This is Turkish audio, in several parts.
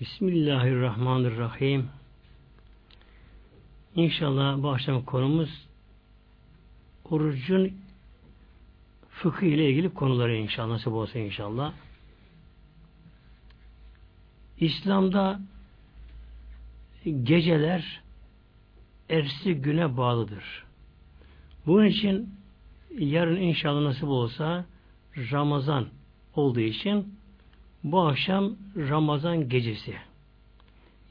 Bismillahirrahmanirrahim. İnşallah bu akşam konumuz orucun fıkıh ile ilgili konuları inşallah nasip olsa inşallah. İslam'da geceler ersi güne bağlıdır. Bunun için yarın inşallah nasip olsa Ramazan olduğu için bu akşam Ramazan gecesi.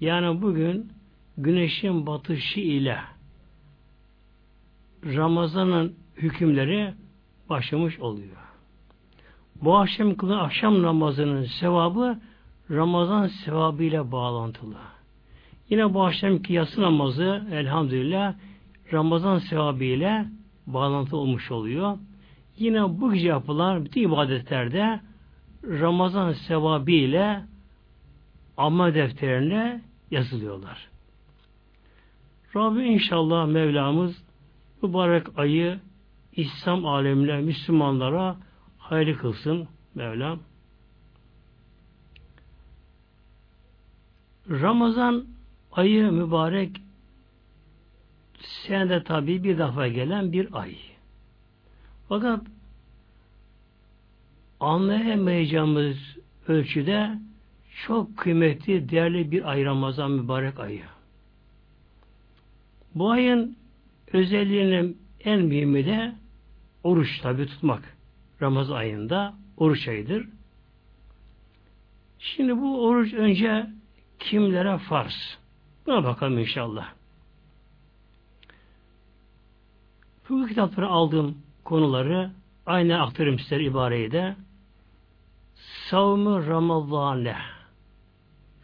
Yani bugün güneşin batışı ile Ramazan'ın hükümleri başlamış oluyor. Bu akşam kılınan akşam namazının sevabı Ramazan sevabı ile bağlantılı. Yine bu akşamki yatsı namazı elhamdülillah Ramazan sevabı ile bağlantı olmuş oluyor. Yine bu gece yapılan bütün ibadetlerde Ramazan sevabı ile amma defterine yazılıyorlar. Rabbi inşallah Mevlamız mübarek ayı İslam alemine, Müslümanlara hayırlı kılsın Mevlam. Ramazan ayı mübarek senede tabi bir defa gelen bir ay. Fakat anlayamayacağımız ölçüde çok kıymetli, değerli bir ay Ramazan mübarek ayı. Bu ayın özelliğinin en mühimi de oruç tabi tutmak. Ramazan ayında oruç ayıdır. Şimdi bu oruç önce kimlere farz? Buna bakalım inşallah. Fıkıh kitapları aldığım konuları aynı aktarım size ibareyi de savmı Ramazan'e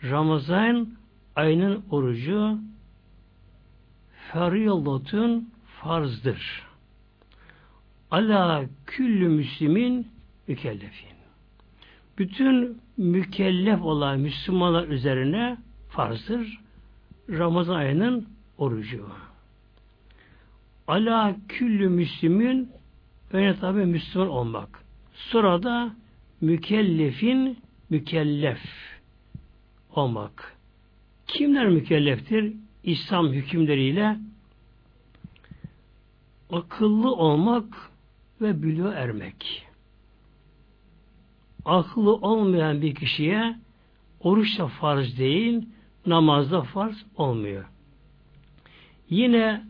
Ramazan ayının orucu feriyalatun farzdır. Ala küllü müslimin mükellefin. Bütün mükellef olan Müslümanlar üzerine farzdır. Ramazan ayının orucu. Ala küllü müslümün önce tabi Müslüman olmak. Sonra da mükellefin mükellef olmak. Kimler mükelleftir? İslam hükümleriyle akıllı olmak ve bülüğe ermek. Akıllı olmayan bir kişiye oruç da farz değil, namazda farz olmuyor. Yine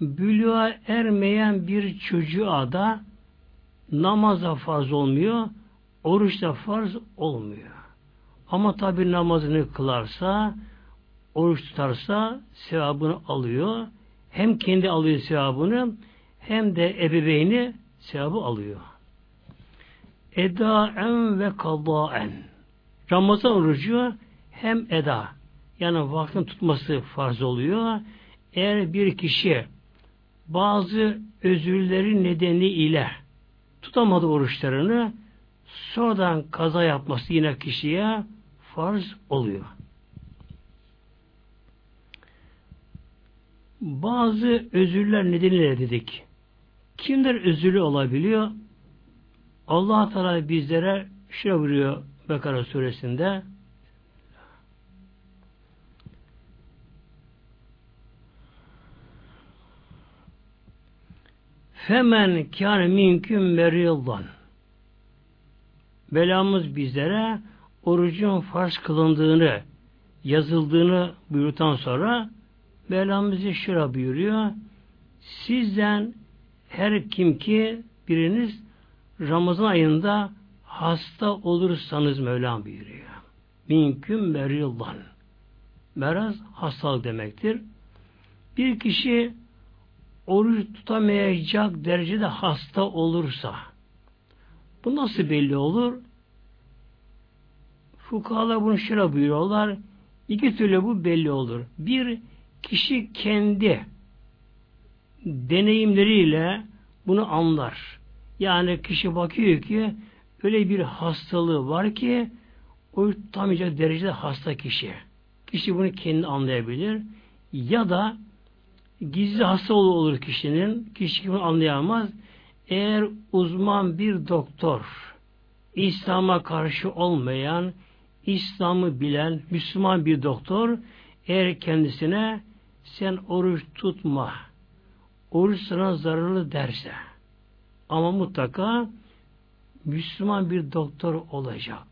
bülüğa ermeyen bir çocuğa da namaza farz olmuyor, oruç da farz olmuyor. Ama tabi namazını kılarsa, oruç tutarsa sevabını alıyor. Hem kendi alıyor sevabını, hem de ebeveyni sevabı alıyor. Edaen ve kadaen. Ramazan orucu hem eda, yani vaktin tutması farz oluyor. Eğer bir kişi bazı özürleri nedeni ile tutamadı oruçlarını sonradan kaza yapması yine kişiye farz oluyor. Bazı özürler nedeniyle dedik. Kimler özürlü olabiliyor? Allah Teala bizlere şöyle buyuruyor Bekara suresinde Femen kâne minküm meriyallan. Belamız bizlere orucun farz kılındığını, yazıldığını buyurduktan sonra Mevlamız şura buyuruyor. Sizden her kim ki biriniz Ramazan ayında hasta olursanız Mevlam buyuruyor. Minküm merillan. Meraz hastalık demektir. Bir kişi oruç tutamayacak derecede hasta olursa bu nasıl belli olur? Fukahalar bunu şöyle buyuruyorlar. İki türlü bu belli olur. Bir, kişi kendi deneyimleriyle bunu anlar. Yani kişi bakıyor ki öyle bir hastalığı var ki o tutamayacak derecede hasta kişi. Kişi bunu kendi anlayabilir. Ya da gizli hasta olur kişinin. Kişi bunu anlayamaz. Eğer uzman bir doktor İslam'a karşı olmayan İslam'ı bilen Müslüman bir doktor eğer kendisine sen oruç tutma, oruç sana zararlı derse ama mutlaka Müslüman bir doktor olacak.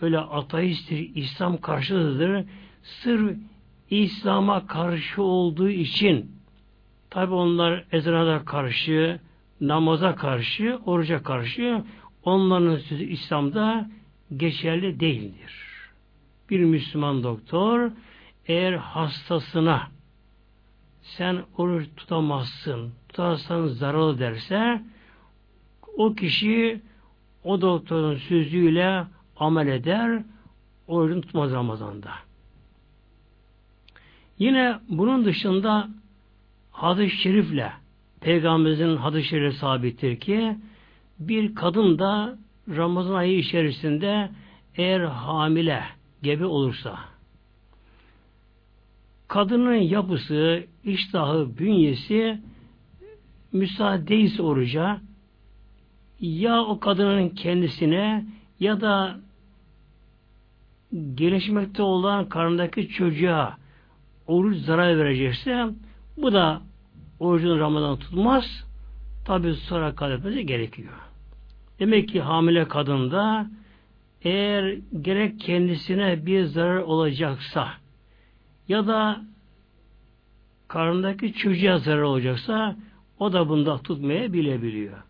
Öyle ateisttir, İslam karşıtıdır. Sırf İslam'a karşı olduğu için tabi onlar ezana karşı, namaza karşı, oruca karşı onların sözü İslam'da geçerli değildir. Bir Müslüman doktor eğer hastasına sen oruç tutamazsın, tutarsan zararlı derse o kişi o doktorun sözüyle amel eder, orucunu tutmaz Ramazan'da. Yine bunun dışında hadis-i şerifle Peygamberimizin hadis-i şerifi sabittir ki bir kadın da Ramazan ayı içerisinde eğer hamile gebe olursa kadının yapısı, iştahı, bünyesi müsaade değilse oruca ya o kadının kendisine ya da gelişmekte olan karnındaki çocuğa oruç zarar verecekse bu da orucun Ramazan tutmaz. Tabi sonra kaybetmesi gerekiyor. Demek ki hamile kadında eğer gerek kendisine bir zarar olacaksa ya da karnındaki çocuğa zarar olacaksa o da bunda tutmaya bilebiliyor.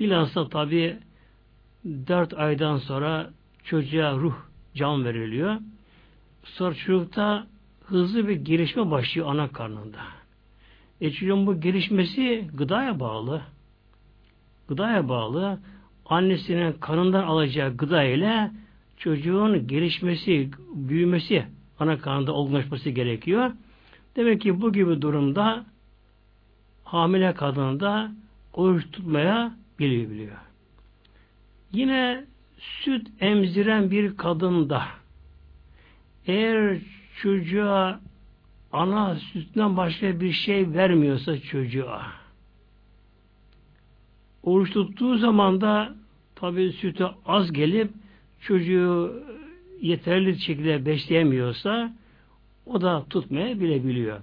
Bilhassa tabi dört aydan sonra çocuğa ruh can veriliyor. Sonra çocukta hızlı bir gelişme başlıyor ana karnında. Çocuğun bu gelişmesi gıdaya bağlı. Gıdaya bağlı. Annesinin kanından alacağı gıda ile çocuğun gelişmesi, büyümesi, ana karnında olgunlaşması gerekiyor. Demek ki bu gibi durumda hamile kadında oruç tutmaya biliyor. Yine süt emziren bir kadında eğer çocuğa ana sütünden başka bir şey vermiyorsa çocuğa oruç tuttuğu zaman da tabi sütü az gelip çocuğu yeterli şekilde besleyemiyorsa o da tutmaya bilebiliyor.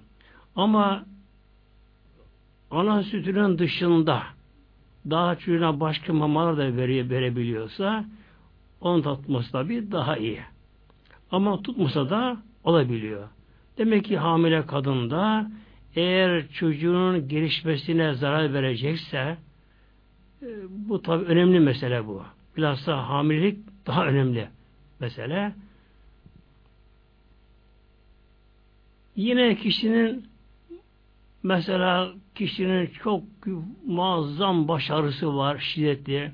Ama ana sütünün dışında daha çocuğuna başka mamalar da veriyor, verebiliyorsa onun tutması tabi daha iyi. Ama tutmasa da olabiliyor. Demek ki hamile kadında eğer çocuğun gelişmesine zarar verecekse e, bu tabi önemli mesele bu. Bilhassa hamilelik daha önemli mesele. Yine kişinin mesela kişinin çok muazzam başarısı var, şiddetli,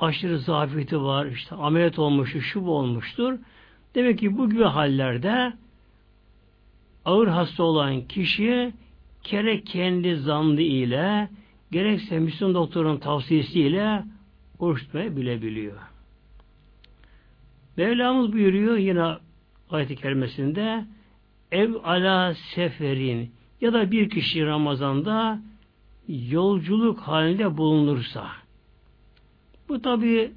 aşırı zafiyeti var, işte ameliyat olmuştur, şu olmuştur. Demek ki bu gibi hallerde ağır hasta olan kişi gerek kendi zanlı ile gerekse Müslüman doktorun tavsiyesiyle oruç tutmayı bilebiliyor. Mevlamız buyuruyor yine ayet-i kerimesinde ev ala seferin ya da bir kişi Ramazan'da yolculuk halinde bulunursa bu tabi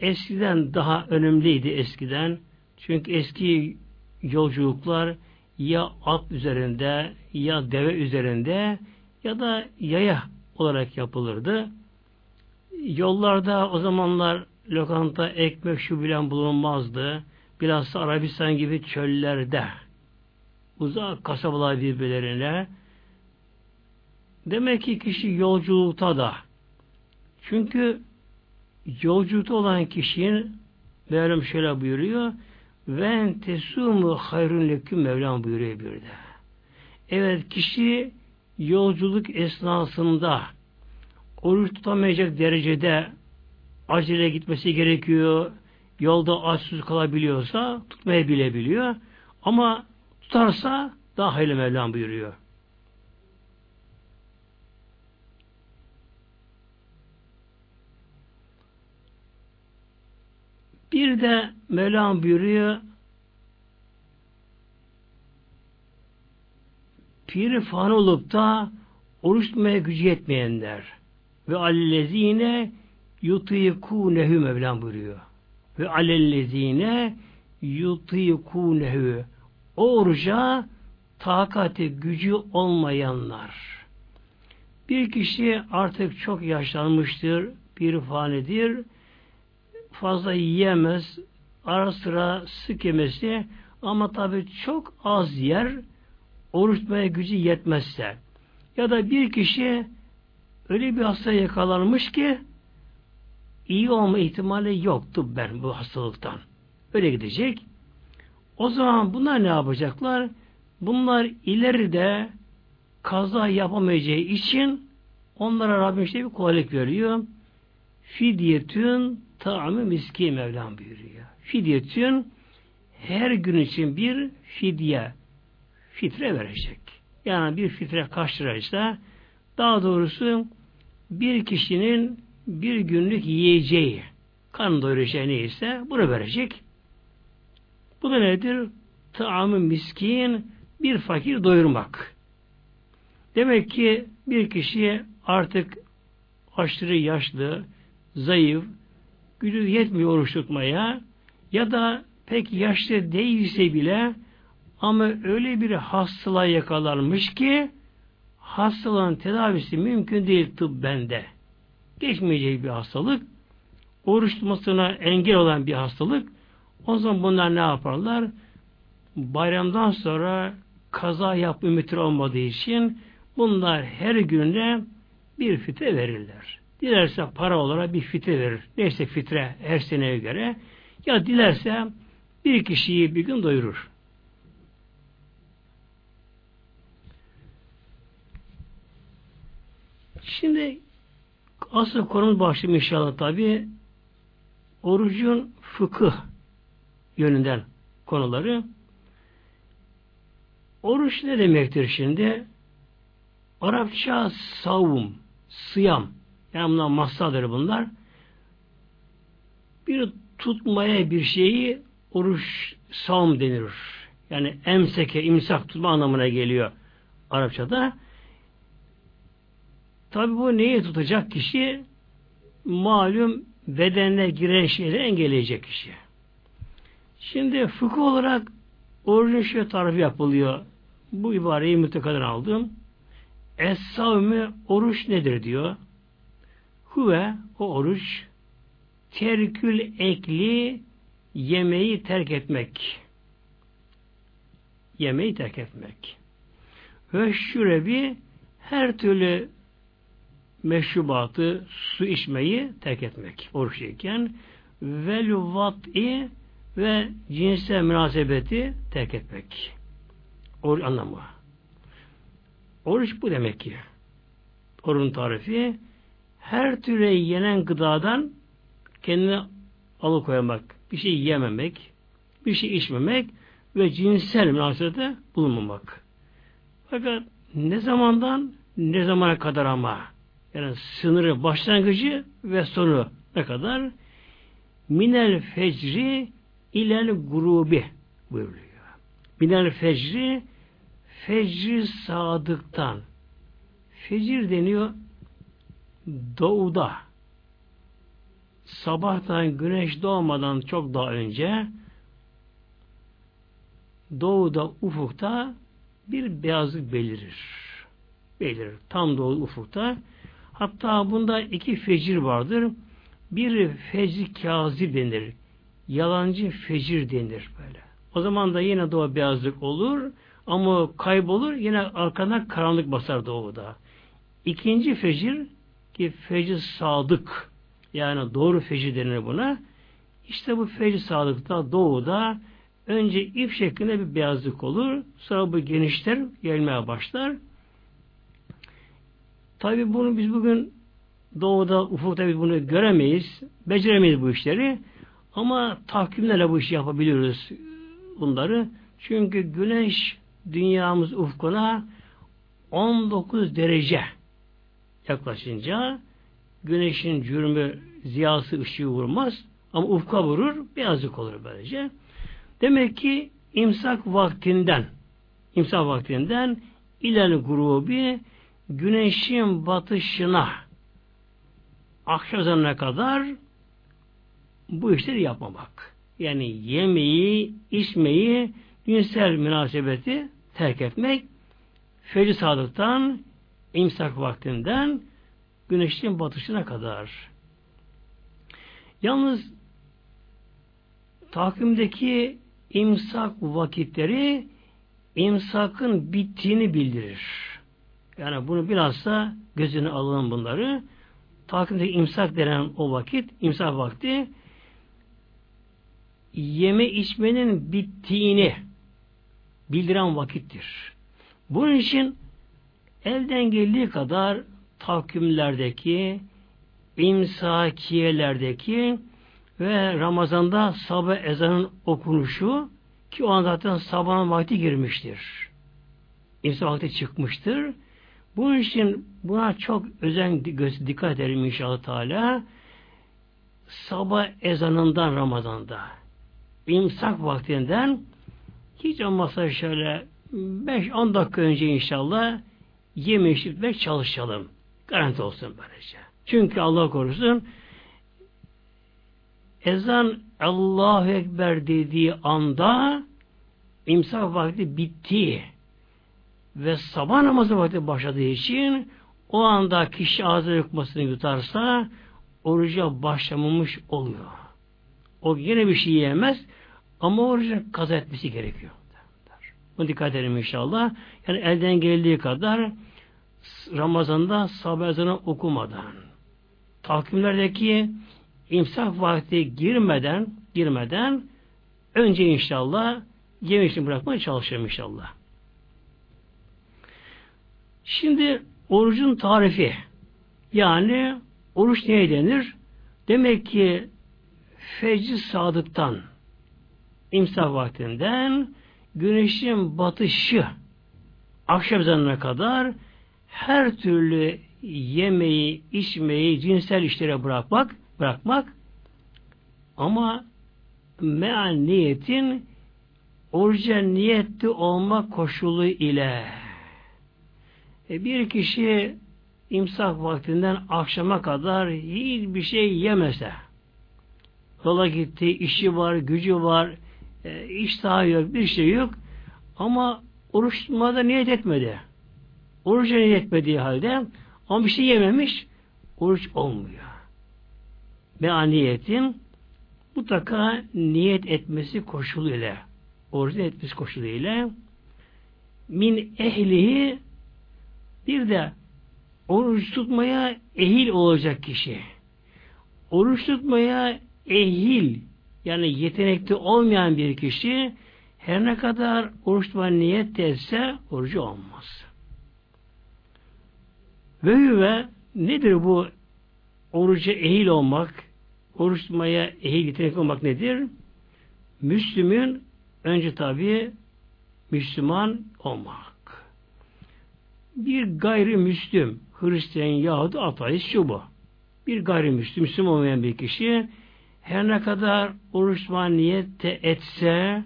eskiden daha önemliydi eskiden. Çünkü eski yolculuklar ya at üzerinde ya deve üzerinde ya da yaya olarak yapılırdı. Yollarda o zamanlar lokanta, ekmek şu bilen bulunmazdı. Bilhassa Arabistan gibi çöllerde uzak kasabalar birbirlerine demek ki kişi yolculukta da çünkü yolculukta olan kişinin Mevlam şöyle buyuruyor ve tesumu hayrun leküm Mevlam buyuruyor bir de. Evet kişi yolculuk esnasında oruç tutamayacak derecede acele gitmesi gerekiyor. Yolda açsız kalabiliyorsa tutmaya bilebiliyor. Ama tutarsa daha hayırlı Mevlam buyuruyor. Bir de Mevlam buyuruyor piri fan olup da oruç tutmaya gücü yetmeyenler ve allezine yutîkûnehu Mevlam buyuruyor. ve alellezine yutikunehu o oruca takati gücü olmayanlar. Bir kişi artık çok yaşlanmıştır, bir fanidir, fazla yiyemez, ara sıra sık yemesi ama tabi çok az yer, oruç gücü yetmezse ya da bir kişi öyle bir hasta yakalanmış ki iyi olma ihtimali yoktu ben bu hastalıktan. Öyle gidecek. O zaman bunlar ne yapacaklar? Bunlar ileride kaza yapamayacağı için onlara Rabbim işte bir kolaylık veriyor. Fidyetün taamı miski Mevlam buyuruyor. Fidyetün her gün için bir fidye fitre verecek. Yani bir fitre kaç liraysa daha doğrusu bir kişinin bir günlük yiyeceği kan doyuracağı neyse bunu verecek. Bu da nedir? Taamı miskin bir fakir doyurmak. Demek ki bir kişi artık aşırı yaşlı, zayıf, gücü yetmiyor oruç tutmaya ya da pek yaşlı değilse bile ama öyle bir hastalığa yakalanmış ki hastalığın tedavisi mümkün değil tıp bende. Geçmeyecek bir hastalık. Oruç tutmasına engel olan bir hastalık. O zaman bunlar ne yaparlar? Bayramdan sonra kaza yap ümiti olmadığı için bunlar her günde bir fitre verirler. Dilerse para olarak bir fitre verir. Neyse fitre her seneye göre. Ya dilerse bir kişiyi bir gün doyurur. Şimdi asıl konumuz başlıyor inşallah tabi orucun fıkıh yönünden konuları. Oruç ne demektir şimdi? Arapça savum, sıyam. Yani bunlar masadır bunlar. Bir tutmaya bir şeyi oruç savum denir. Yani emseke, imsak tutma anlamına geliyor Arapçada. Tabi bu neyi tutacak kişi? Malum bedenine giren şeyleri engelleyecek kişi. Şimdi fıkıh olarak orucun şöyle tarifi yapılıyor. Bu ibareyi mütekaden aldım. Es-savmi oruç nedir diyor. Huve o oruç terkül ekli yemeği terk etmek. Yemeği terk etmek. Ve şürebi her türlü meşrubatı, su içmeyi terk etmek oruçluyken vel vat'i ve cinsel münasebeti terk etmek. Oruç anlamı. Oruç bu demek ki. Orucun tarifi her türlü yenen gıdadan kendini alıkoymak, bir şey yememek, bir şey içmemek ve cinsel münasebete bulunmamak. Fakat ne zamandan ne zamana kadar ama yani sınırı başlangıcı ve sonu ne kadar? Minel fecri ilel grubi buyuruyor. Minel fecri fecri sadıktan fecir deniyor doğuda sabahtan güneş doğmadan çok daha önce doğuda ufukta bir beyazlık belirir. Belirir. Tam doğu ufukta. Hatta bunda iki fecir vardır. Bir fecir kazi denir. Yalancı fecir denir böyle. O zaman da yine doğu beyazlık olur ama kaybolur yine arkadan karanlık basar doğuda. İkinci fecir ki fecir sadık yani doğru fecir denir buna. İşte bu fecir sadıkta doğuda önce ip şeklinde bir beyazlık olur. Sonra bu genişler, gelmeye başlar. Tabi bunu biz bugün doğuda, ufukta biz bunu göremeyiz. Beceremeyiz bu işleri. Ama takvimlerle bu işi yapabiliyoruz bunları. Çünkü güneş dünyamız ufkuna 19 derece yaklaşınca güneşin cürmü ziyası ışığı vurmaz ama ufka vurur beyazlık olur böylece. Demek ki imsak vaktinden imsak vaktinden ilel grubi güneşin batışına akşam kadar bu işleri yapmamak. Yani yemeği, içmeyi, cinsel münasebeti terk etmek fecr sadıktan imsak vaktinden güneşin batışına kadar. Yalnız takvimdeki imsak vakitleri imsakın bittiğini bildirir. Yani bunu bilhassa gözüne alın bunları. Takvimdeki imsak denen o vakit, imsak vakti yeme içmenin bittiğini bildiren vakittir. Bunun için elden geldiği kadar takvimlerdeki, imsakiyelerdeki ve Ramazan'da sabah ezanın okunuşu ki o an zaten sabahın vakti girmiştir. İmsak vakti çıkmıştır. Bunun için buna çok özen dikkat edelim inşallah Teala. Sabah ezanından Ramazan'da imsak vaktinden hiç olmazsa şöyle 5-10 dakika önce inşallah yeme ve çalışalım. Garanti olsun böylece. Çünkü Allah korusun ezan Allahu Ekber dediği anda imsak vakti bitti ve sabah namazı vakti başladığı için o anda kişi ağzı yıkmasını yutarsa oruca başlamamış oluyor. O yine bir şey yiyemez ama orucu kaza etmesi gerekiyor. Bunu dikkat edelim inşallah. Yani elden geldiği kadar Ramazan'da sabah ezanı okumadan takvimlerdeki imsak vakti girmeden girmeden önce inşallah yemek bırakmaya çalışırım inşallah. Şimdi orucun tarifi yani oruç neye denir? Demek ki fecr sadıktan imsak vaktinden güneşin batışı akşam ezanına kadar her türlü yemeği, içmeyi, cinsel işlere bırakmak, bırakmak ama meal niyetin oruca niyetli olma koşulu ile e bir kişi imsak vaktinden akşama kadar hiçbir şey yemese yola gitti, işi var, gücü var, e, iştahı yok, bir şey yok. Ama oruç tutmada niyet etmedi. Niyet etmediği halde ama bir şey yememiş, oruç olmuyor. Ve niyetin mutlaka niyet etmesi koşuluyla, oruç etmesi koşuluyla min ehlihi bir de oruç tutmaya ehil olacak kişi. Oruç tutmaya ehil yani yetenekli olmayan bir kişi her ne kadar oruç tutmaya niyet etse orucu olmaz. Ve ve nedir bu oruca ehil olmak, oruç tutmaya ehil yetenekli olmak nedir? Müslümün önce tabi Müslüman olmak. Bir gayrimüslim, Hristiyan, Yahudi, ateist, şu bu. Bir gayrimüslim, Müslüman olmayan bir kişi her ne kadar oruç niyette etse,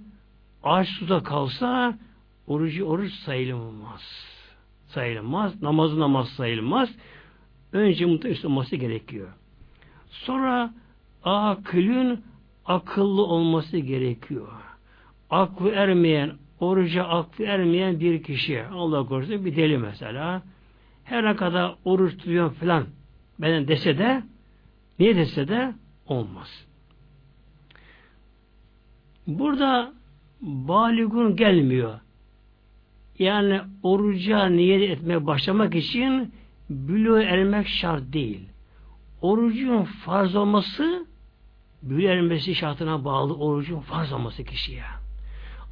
aç suda kalsa orucu oruç sayılmaz. Sayılmaz. Namazı namaz sayılmaz. Önce mutlaka olması gerekiyor. Sonra akılın akıllı olması gerekiyor. Aklı ermeyen, oruca aklı ermeyen bir kişi, Allah korusun bir deli mesela, her ne kadar oruç tutuyor falan benden dese de, niye dese de olmaz. Burada baligun gelmiyor. Yani oruca niyet etmeye başlamak için bülü ermek şart değil. Orucun farz olması bülü ermesi şartına bağlı orucun farz olması kişiye.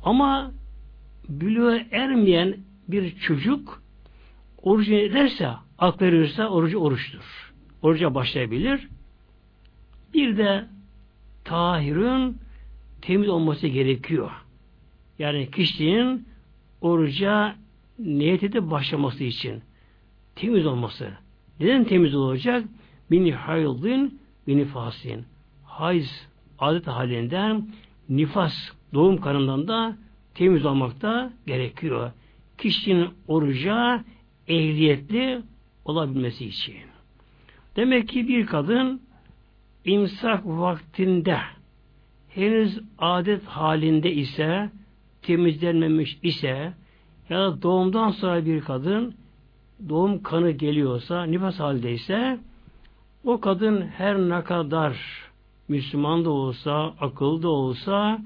Ama bülü ermeyen bir çocuk orucu ederse, ak verirse orucu oruçtur. Oruca başlayabilir. Bir de tahirün temiz olması gerekiyor. Yani kişinin oruca niyet edip başlaması için temiz olması. Neden temiz olacak? Bini haydın, bini fasin. Hayz adet halinden nifas doğum kanından da temiz olmak da gerekiyor. Kişinin oruca ehliyetli olabilmesi için. Demek ki bir kadın imsak vaktinde henüz adet halinde ise temizlenmemiş ise ya da doğumdan sonra bir kadın doğum kanı geliyorsa, nifas haldeyse o kadın her ne kadar Müslüman da olsa, akıllı da olsa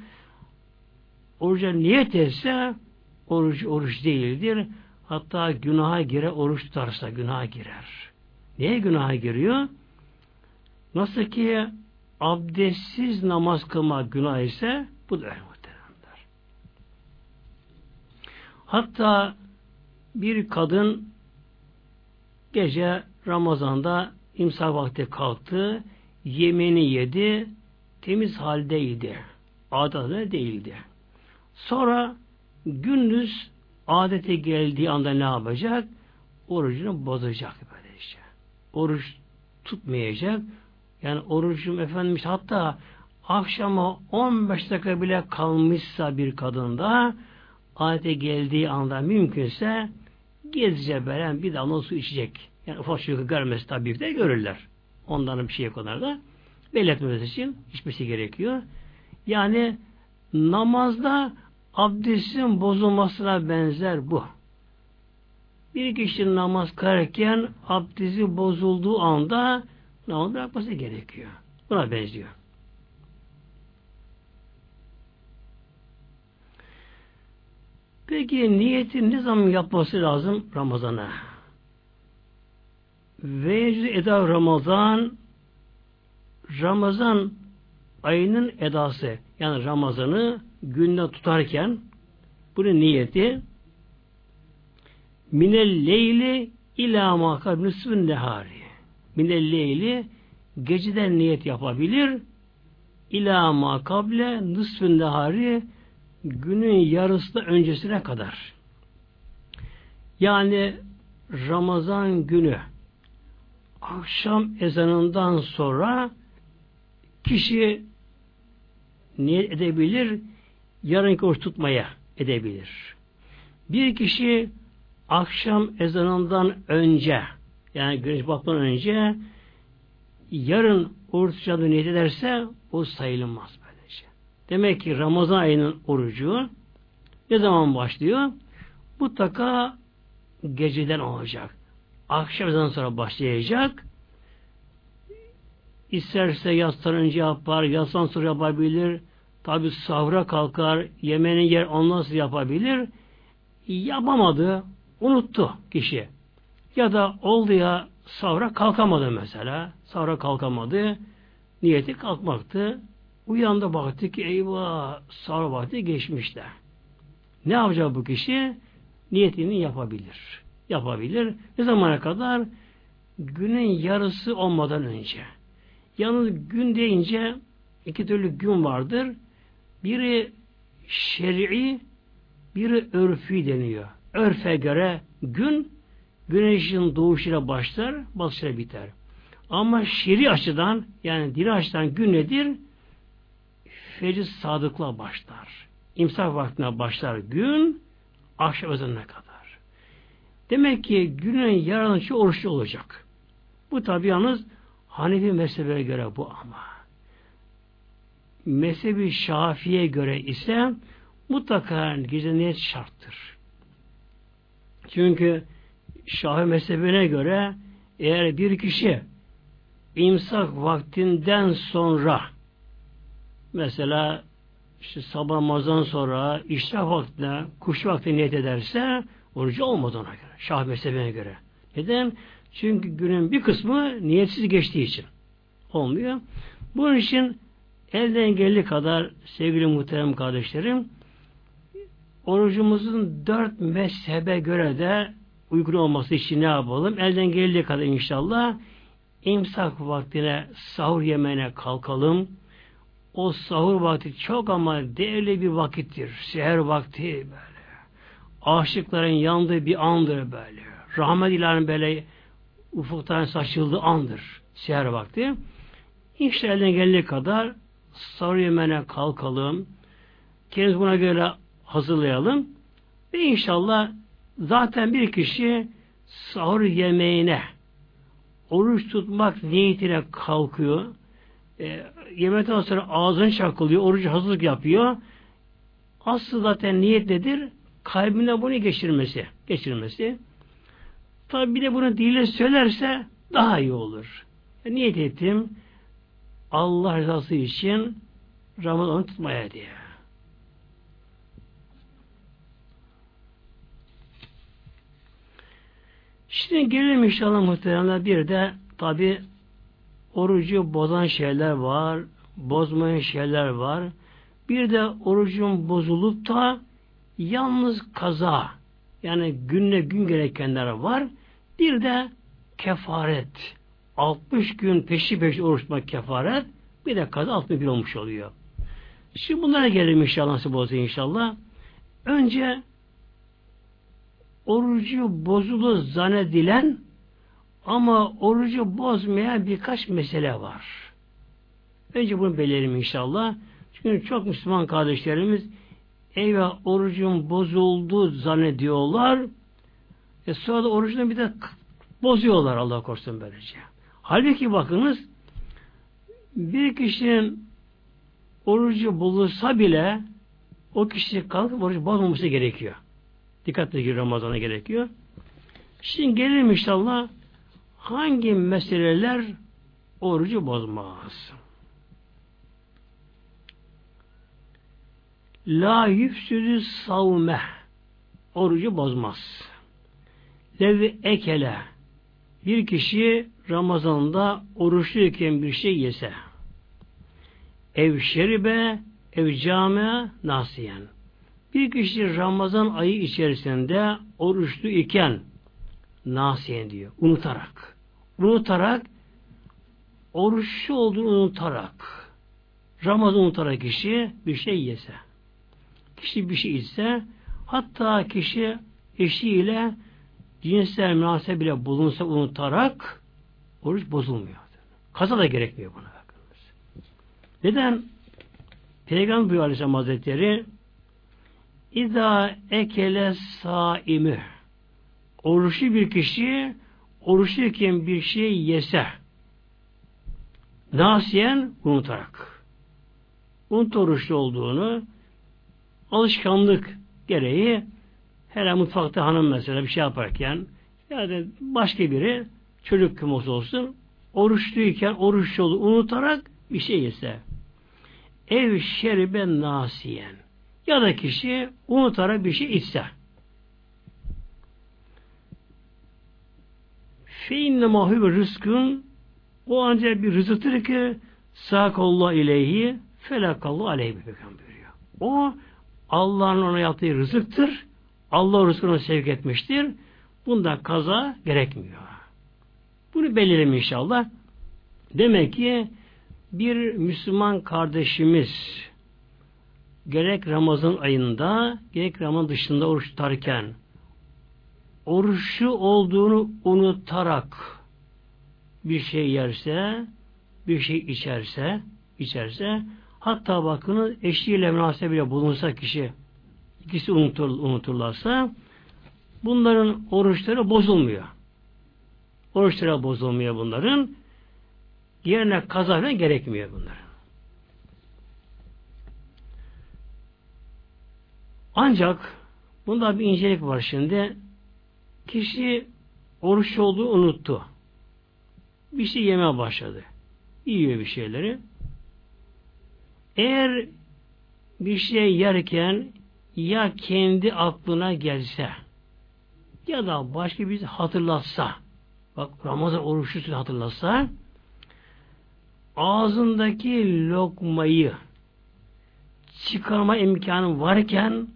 oruca niyet etse oruç oruç değildir. Hatta günaha girer, oruç tutarsa günaha girer. Niye günaha giriyor? Nasıl ki abdestsiz namaz kılma günah ise bu da öyle muhteremler. Hatta bir kadın gece Ramazan'da imsak vakti kalktı, yemeğini yedi, temiz haldeydi. Adet değildi. Sonra gündüz adete geldiği anda ne yapacak? Orucunu bozacak böyle işte. Oruç tutmayacak. Yani orucum efendim hatta akşama 15 dakika bile kalmışsa bir kadında adete geldiği anda mümkünse gezece veren bir damla su içecek. Yani ufak çocuk görmesi tabii de görürler. Onların bir şey yok da belirtmemesi için içmesi gerekiyor. Yani namazda abdestin bozulmasına benzer bu. Bir kişinin namaz kılarken abdesti bozulduğu anda namaz bırakması gerekiyor. Buna benziyor. Peki niyeti ne zaman yapması lazım Ramazan'a? Ve eda Ramazan Ramazan ayının edası yani Ramazan'ı günde tutarken bunun niyeti minel leyli ila makab nüsfün nehari minel leyli geceden niyet yapabilir ila makable nüsfün nehari günün yarısı öncesine kadar yani Ramazan günü akşam ezanından sonra kişi niyet edebilir yarınki oruç tutmaya edebilir. Bir kişi akşam ezanından önce yani güneş batmadan önce yarın oruç tutacağını niyet ederse o sayılmaz. Demek ki Ramazan ayının orucu ne zaman başlıyor? Mutlaka geceden olacak. Akşam ezanından sonra başlayacak. İsterse yastan önce yapar, yastan sonra yapabilir, Tabi sahura kalkar, yemeğini yer ondan sonra yapabilir. Yapamadı, unuttu kişi. Ya da oldu ya sahura kalkamadı mesela. Sahura kalkamadı. Niyeti kalkmaktı. Uyandı baktı ki eyvah sahur vakti geçmişte. Ne yapacak bu kişi? Niyetini yapabilir. Yapabilir. Ne zamana kadar? Günün yarısı olmadan önce. Yalnız gün deyince iki türlü gün vardır. Biri şer'i, biri örfi deniyor. Örfe göre gün güneşin doğuşuyla başlar, batışıyla biter. Ama şer'i açıdan yani dini açıdan gün nedir? Fecr sadıkla başlar. İmsak vaktine başlar gün, akşam ezanına kadar. Demek ki günün yarınçı oruçlu olacak. Bu tabi yalnız Hanefi mezhebine göre bu ama mezhebi Şafi'ye göre ise mutlaka gece niyet şarttır. Çünkü Şafi mezhebine göre eğer bir kişi imsak vaktinden sonra mesela işte sabah namazdan sonra iştah vaktine, kuş vakti niyet ederse orucu olmaz ona göre. Şah mezhebine göre. Neden? Çünkü günün bir kısmı niyetsiz geçtiği için. Olmuyor. Bunun için Elden geldiği kadar sevgili muhterem kardeşlerim orucumuzun dört mezhebe göre de uygun olması için ne yapalım? Elden geldiği kadar inşallah imsak vaktine sahur yemeğine kalkalım. O sahur vakti çok ama değerli bir vakittir. Seher vakti böyle. Aşıkların yandığı bir andır böyle. Rahmet ilanı böyle ufuktan saçıldığı andır. Seher vakti. İşte elden geldiği kadar sahur yemeğine kalkalım. Kendimiz buna göre hazırlayalım. Ve inşallah zaten bir kişi sahur yemeğine oruç tutmak niyetine kalkıyor. E, yemekten sonra ağzını çakılıyor, orucu hazırlık yapıyor. Aslı zaten niyet nedir? Kalbine bunu geçirmesi. Geçirmesi. Tabi bir de bunu dile söylerse daha iyi olur. E, niyet ettim Allah rızası için Ramazan'ı tutmaya diye. Şimdi gelelim inşallah muhtemelen bir de tabi orucu bozan şeyler var, bozmayan şeyler var. Bir de orucun bozulup da yalnız kaza yani günle gün gerekenler var. Bir de kefaret. 60 gün peşi peşi oruçmak kefaret. Bir de kaza 61 olmuş oluyor. Şimdi bunlara gelelim inşallah nasip olsa inşallah. Önce orucu bozulu zannedilen ama orucu bozmayan birkaç mesele var. Önce bunu belirleyelim inşallah. Çünkü çok Müslüman kardeşlerimiz eyvah orucun bozuldu zannediyorlar. E sonra da orucunu bir de bozuyorlar Allah korusun böylece. Halbuki bakınız bir kişinin orucu bulursa bile o kişi kalkıp orucu bozmaması gerekiyor. Dikkatli Ramazan'a gerekiyor. Şimdi gelelim inşallah hangi meseleler orucu bozmaz. La yüfsüdü savme orucu bozmaz. Levi ekele bir kişi Ramazan'da oruçluyken bir şey yese ev şeribe ev came nasiyen bir kişi Ramazan ayı içerisinde oruçlu iken nasiyen diyor. Unutarak. Unutarak oruçlu olduğunu unutarak Ramazan unutarak kişi bir şey yese kişi bir şey içse hatta kişi eşiyle cinsel münasebe bile bulunsa unutarak oruç bozulmuyor. Kaza da gerekmiyor buna. Bakınız. Neden? Peygamber buyuruyor Aleyhisselam Hazretleri İza ekele saimi oruçlu bir kişi oruçluyken bir şey yese nasiyen unutarak unut oruçlu olduğunu alışkanlık gereği her mutfakta hanım mesela bir şey yaparken yani başka biri çocuk kim olsun oruçluyken oruçlu unutarak bir şey yese ev şeribe nasiyen ya da kişi unutarak bir şey içse fe inne mahübe rızkın o ancak bir rızıktır ki sâkallah ileyhi felakallah aleyhi buyuruyor. O Allah'ın ona yaptığı rızıktır. Allah rızkını sevk etmiştir. Bunda kaza gerekmiyor. Bunu belirleyelim inşallah. Demek ki bir Müslüman kardeşimiz gerek Ramazan ayında gerek Ramazan dışında oruç tutarken oruçlu olduğunu unutarak bir şey yerse bir şey içerse içerse hatta bakın eşliğiyle münasebeyle bulunsa kişi ikisi unutur, unuturlarsa bunların oruçları bozulmuyor. Oruçları bozulmuyor bunların. Yerine kaza gerekmiyor bunların. Ancak bunda bir incelik var şimdi. Kişi oruç olduğu unuttu. Bir şey yemeye başladı. Yiyor bir şeyleri. Eğer bir şey yerken ya kendi aklına gelse ya da başka bir hatırlatsa bak Ramazan oruçlu hatırlatsa ağzındaki lokmayı çıkarma imkanı varken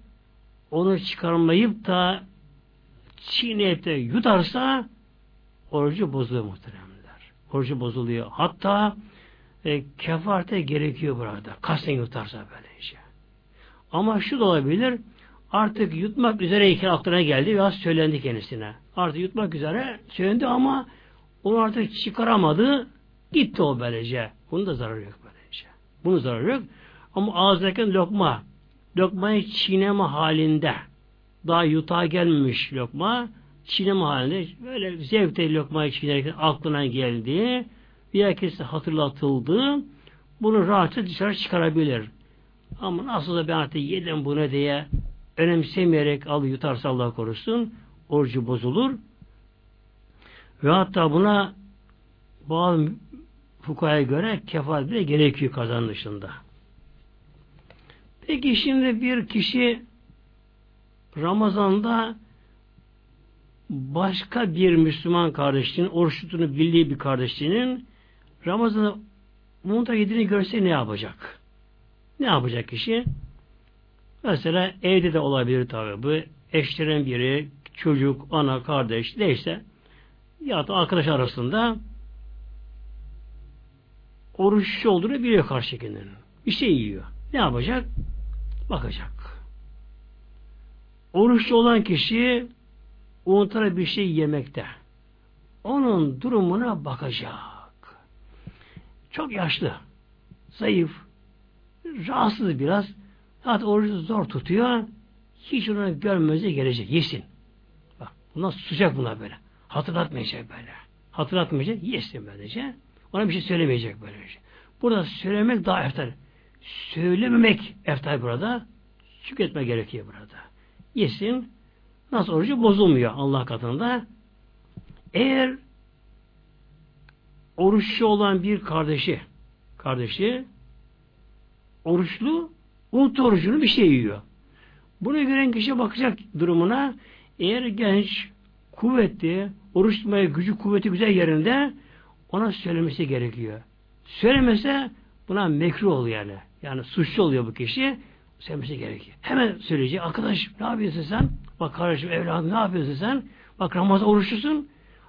onu çıkarmayıp da çiğneyip de yutarsa orucu bozuluyor muhteremler. Orucu bozuluyor. Hatta e, kefarete gerekiyor burada. Kasten yutarsa böyle şey. Ama şu da olabilir. Artık yutmak üzereyken aklına geldi biraz söylendi kendisine. Artık yutmak üzere söylendi ama onu artık çıkaramadı. Gitti o böylece. Bunun da zararı yok böylece. Bunun zararı yok. Ama ağızdaki lokma lokmayı çiğneme halinde daha yutağa gelmemiş lokma çiğneme halinde böyle zevkle lokmayı çiğnerken aklına geldi. Bir herkese hatırlatıldı. bunu rahatça dışarı çıkarabilir. Ama nasıl da ben artık yedim bunu diye önemsemeyerek al yutarsa Allah korusun orucu bozulur. Ve hatta buna bazı fukaya göre kefaret bile gerekiyor kazanın dışında. Peki şimdi bir kişi Ramazan'da başka bir Müslüman kardeşinin, oruç tuttuğunu bildiği bir kardeşinin Ramazan'da mumta yediğini görse ne yapacak? Ne yapacak kişi? Mesela evde de olabilir tabi bu. Eşlerin biri, çocuk, ana, kardeş neyse ya da arkadaş arasında oruçlu olduğunu biliyor karşıkinin. Bir şey yiyor. Ne yapacak? Bakacak. Oruçlu olan kişi unutarak bir şey yemekte. Onun durumuna bakacak. Çok yaşlı, zayıf, rahatsız biraz. Hatta orucu zor tutuyor. Hiç onu görmeze gelecek. Yesin. Bak, bundan susacak buna böyle. Hatırlatmayacak böyle. Hatırlatmayacak. Yesin böylece. Ona bir şey söylemeyecek böyle şey. Burada söylemek daha eftal. Söylememek eftal burada. Şükretme gerekiyor burada. Yesin. Nasıl orucu bozulmuyor Allah katında. Eğer oruçlu olan bir kardeşi kardeşi oruçlu unut orucunu bir şey yiyor. Bunu gören kişi bakacak durumuna eğer genç, kuvvetli, oruç tutmaya gücü, kuvveti güzel yerinde ona söylemesi gerekiyor. Söylemese buna mekruh oluyor yani. Yani suçlu oluyor bu kişi. Söylemesi gerekiyor. Hemen söyleyecek. Arkadaş ne yapıyorsun sen? Bak kardeşim evladım ne yapıyorsun sen? Bak Ramazan oruçlusun.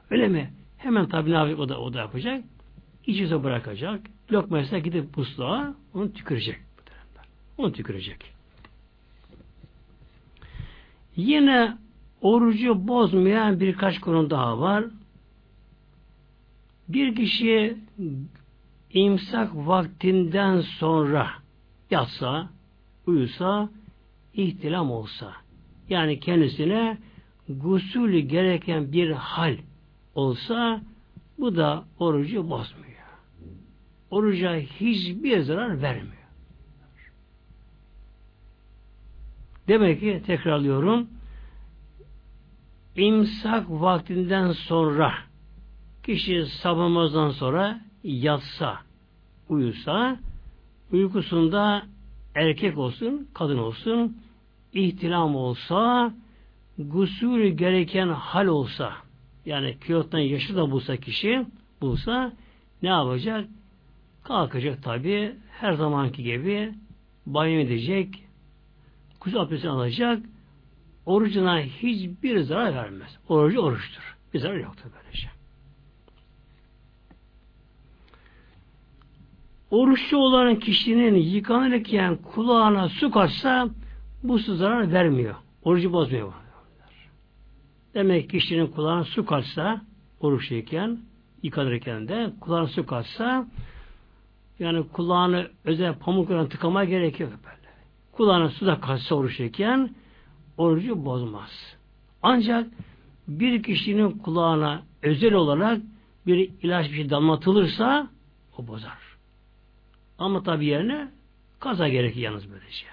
Öyle mi? Hemen tabi ne yapacak? O da, o da yapacak. İçize bırakacak. Lokmasına gidip pusluğa onu tükürecek. Onu tükürecek. Yine orucu bozmayan birkaç konu daha var. Bir kişi imsak vaktinden sonra yatsa, uyusa, ihtilam olsa, yani kendisine gusül gereken bir hal olsa, bu da orucu bozmuyor. Oruca hiçbir zarar vermiyor. Demek ki tekrarlıyorum, imsak vaktinden sonra kişi sabah sonra yatsa, uyusa, uykusunda erkek olsun, kadın olsun, ihtilam olsa, gusül gereken hal olsa, yani kilottan yaşı da bulsa kişi, bulsa, ne yapacak? Kalkacak tabi, her zamanki gibi banyo edecek, gusül abdestini alacak, orucuna hiçbir zarar vermez. Orucu oruçtur. Bir zarar yoktur böylece. Oruçlu olan kişinin yıkanırken kulağına su kaçsa bu su zarar vermiyor. Orucu bozmuyor. Demek ki kişinin kulağına su kaçsa oruçluyken yıkanırken de kulağına su kaçsa yani kulağını özel pamukla tıkama gerekiyor böyle. Kulağına su da kaçsa oruçluyken orucu bozmaz. Ancak bir kişinin kulağına özel olarak bir ilaç bir şey damlatılırsa o bozar. Ama tabi yerine kaza gerekir yalnız böylece.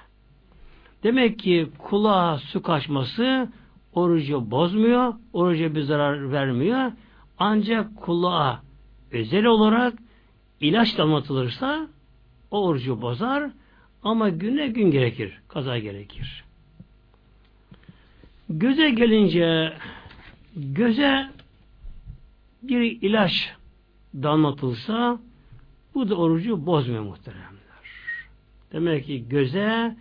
Demek ki kulağa su kaçması orucu bozmuyor, oruca bir zarar vermiyor. Ancak kulağa özel olarak ilaç damlatılırsa o orucu bozar ama güne gün gerekir, kaza gerekir. Göze gelince göze bir ilaç damlatılsa bu da orucu bozmuyor muhteremler. Demek ki göze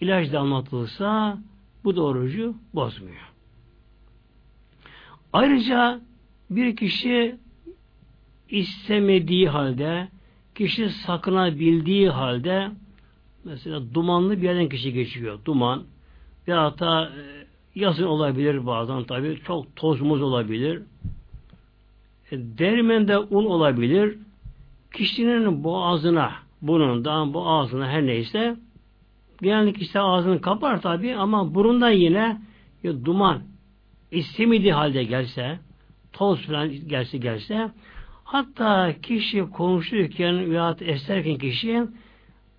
ilaç damlatılsa bu da orucu bozmuyor. Ayrıca bir kişi istemediği halde kişi sakınabildiği halde mesela dumanlı bir yerden kişi geçiyor. Duman veya da e, yazın olabilir bazen tabi çok tozmuz olabilir. E, dermende un olabilir kişinin boğazına, burnundan boğazına her neyse genellikle işte ağzını kapar tabi ama burundan yine ya duman istemediği halde gelse toz falan gelse gelse Hatta kişi konuşurken veya eserken kişi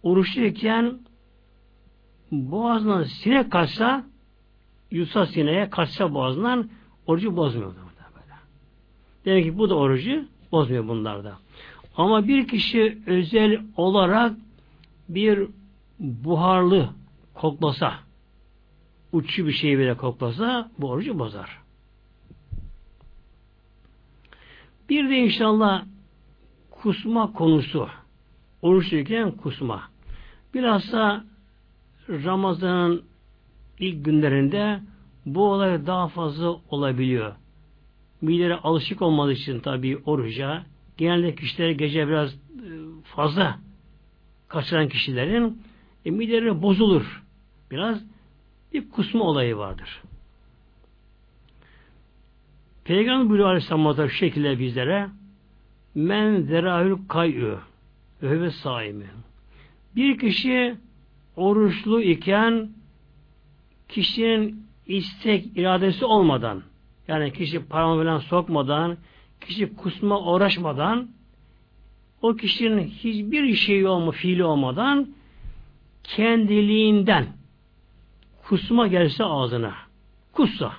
oruçluyken boğazından sinek kaçsa yutsa sineğe kaçsa boğazından orucu bozmuyor. Demek ki bu da orucu bozmuyor bunlarda. Ama bir kişi özel olarak bir buharlı koklasa uççu bir şey bile koklasa bu orucu bozar. Bir de inşallah kusma konusu. Oruçluyken kusma. Bilhassa Ramazan'ın ilk günlerinde bu olay daha fazla olabiliyor. Mideleri alışık olmadığı için tabii oruca genelde kişiler gece biraz e, fazla kaçıran kişilerin e, mideleri bozulur. Biraz bir kusma olayı vardır. Peygamber buyuruyor Aleyhisselam şu şekilde bizlere men zerahül kay'ü ve saimi. Bir kişi oruçlu iken kişinin istek iradesi olmadan yani kişi parmağını falan sokmadan kişi kusma uğraşmadan o kişinin hiçbir şeyi olma, fiili olmadan kendiliğinden kusma gelse ağzına kussa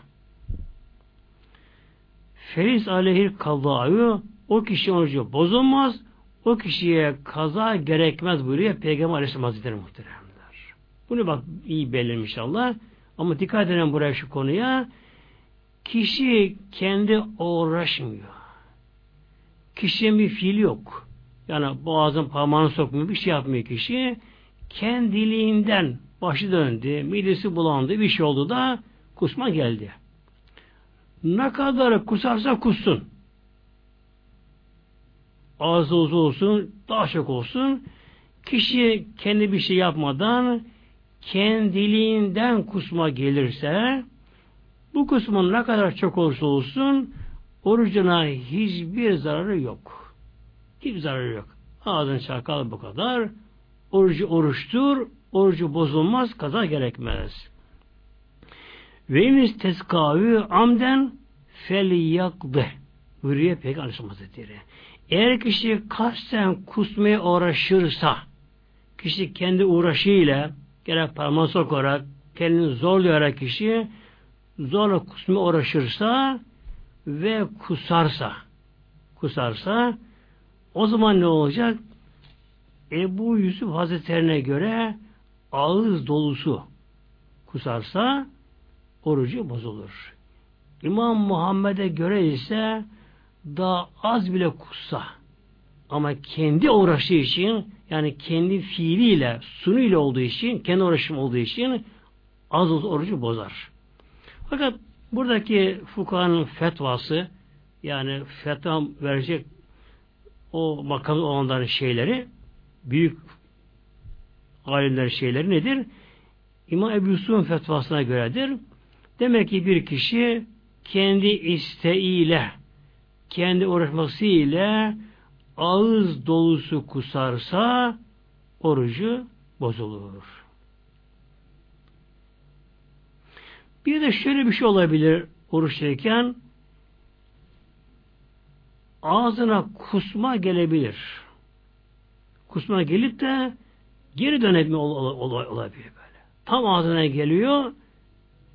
feriz aleyhir kazayı o kişi orucu bozulmaz o kişiye kaza gerekmez buyuruyor Peygamber Aleyhisselam Hazretleri muhteremler. Bunu bak iyi belirmiş Allah. Ama dikkat edin buraya şu konuya. Kişi kendi uğraşmıyor. Kişinin bir fiil yok. Yani boğazın parmağını sokmuyor, bir şey yapmıyor kişi. Kendiliğinden başı döndü, midesi bulandı, bir şey oldu da kusma geldi. Ne kadar kusarsa kussun. Ağzı uzun olsun, daha çok olsun. Kişi kendi bir şey yapmadan kendiliğinden kusma gelirse bu kusmun ne kadar çok olursa olsun orucuna hiçbir zararı yok. Hiçbir zararı yok. Ağzın çakal bu kadar. Orucu oruçtur. Orucu bozulmaz. Kaza gerekmez. Ve imiz teskavü amden fel yakdı. Buyuruyor Peygamber Aleyhisselam Hazretleri. Eğer kişi kasten kusmaya uğraşırsa, kişi kendi uğraşıyla, gerek parmağı sokarak, kendini zorlayarak kişi zorla kusmaya uğraşırsa ve kusarsa, kusarsa, o zaman ne olacak? Ebu Yusuf Hazretlerine göre ağız dolusu kusarsa orucu bozulur. İmam Muhammed'e göre ise daha az bile kussa ama kendi uğraştığı için yani kendi fiiliyle, sunuyla olduğu için, kendi uğraşım olduğu için az olsa orucu bozar. Fakat buradaki fukahanın fetvası yani fetva verecek o makam olanların şeyleri büyük alimler şeyleri nedir? İmam Ebu Yusuf'un fetvasına göredir. Demek ki bir kişi kendi isteğiyle kendi uğraşmasıyla ağız dolusu kusarsa orucu bozulur. Bir de şöyle bir şey olabilir oruçtayken ağzına kusma gelebilir. Kusma gelip de geri dönetme ol, ol, ol, olabilir böyle. Tam ağzına geliyor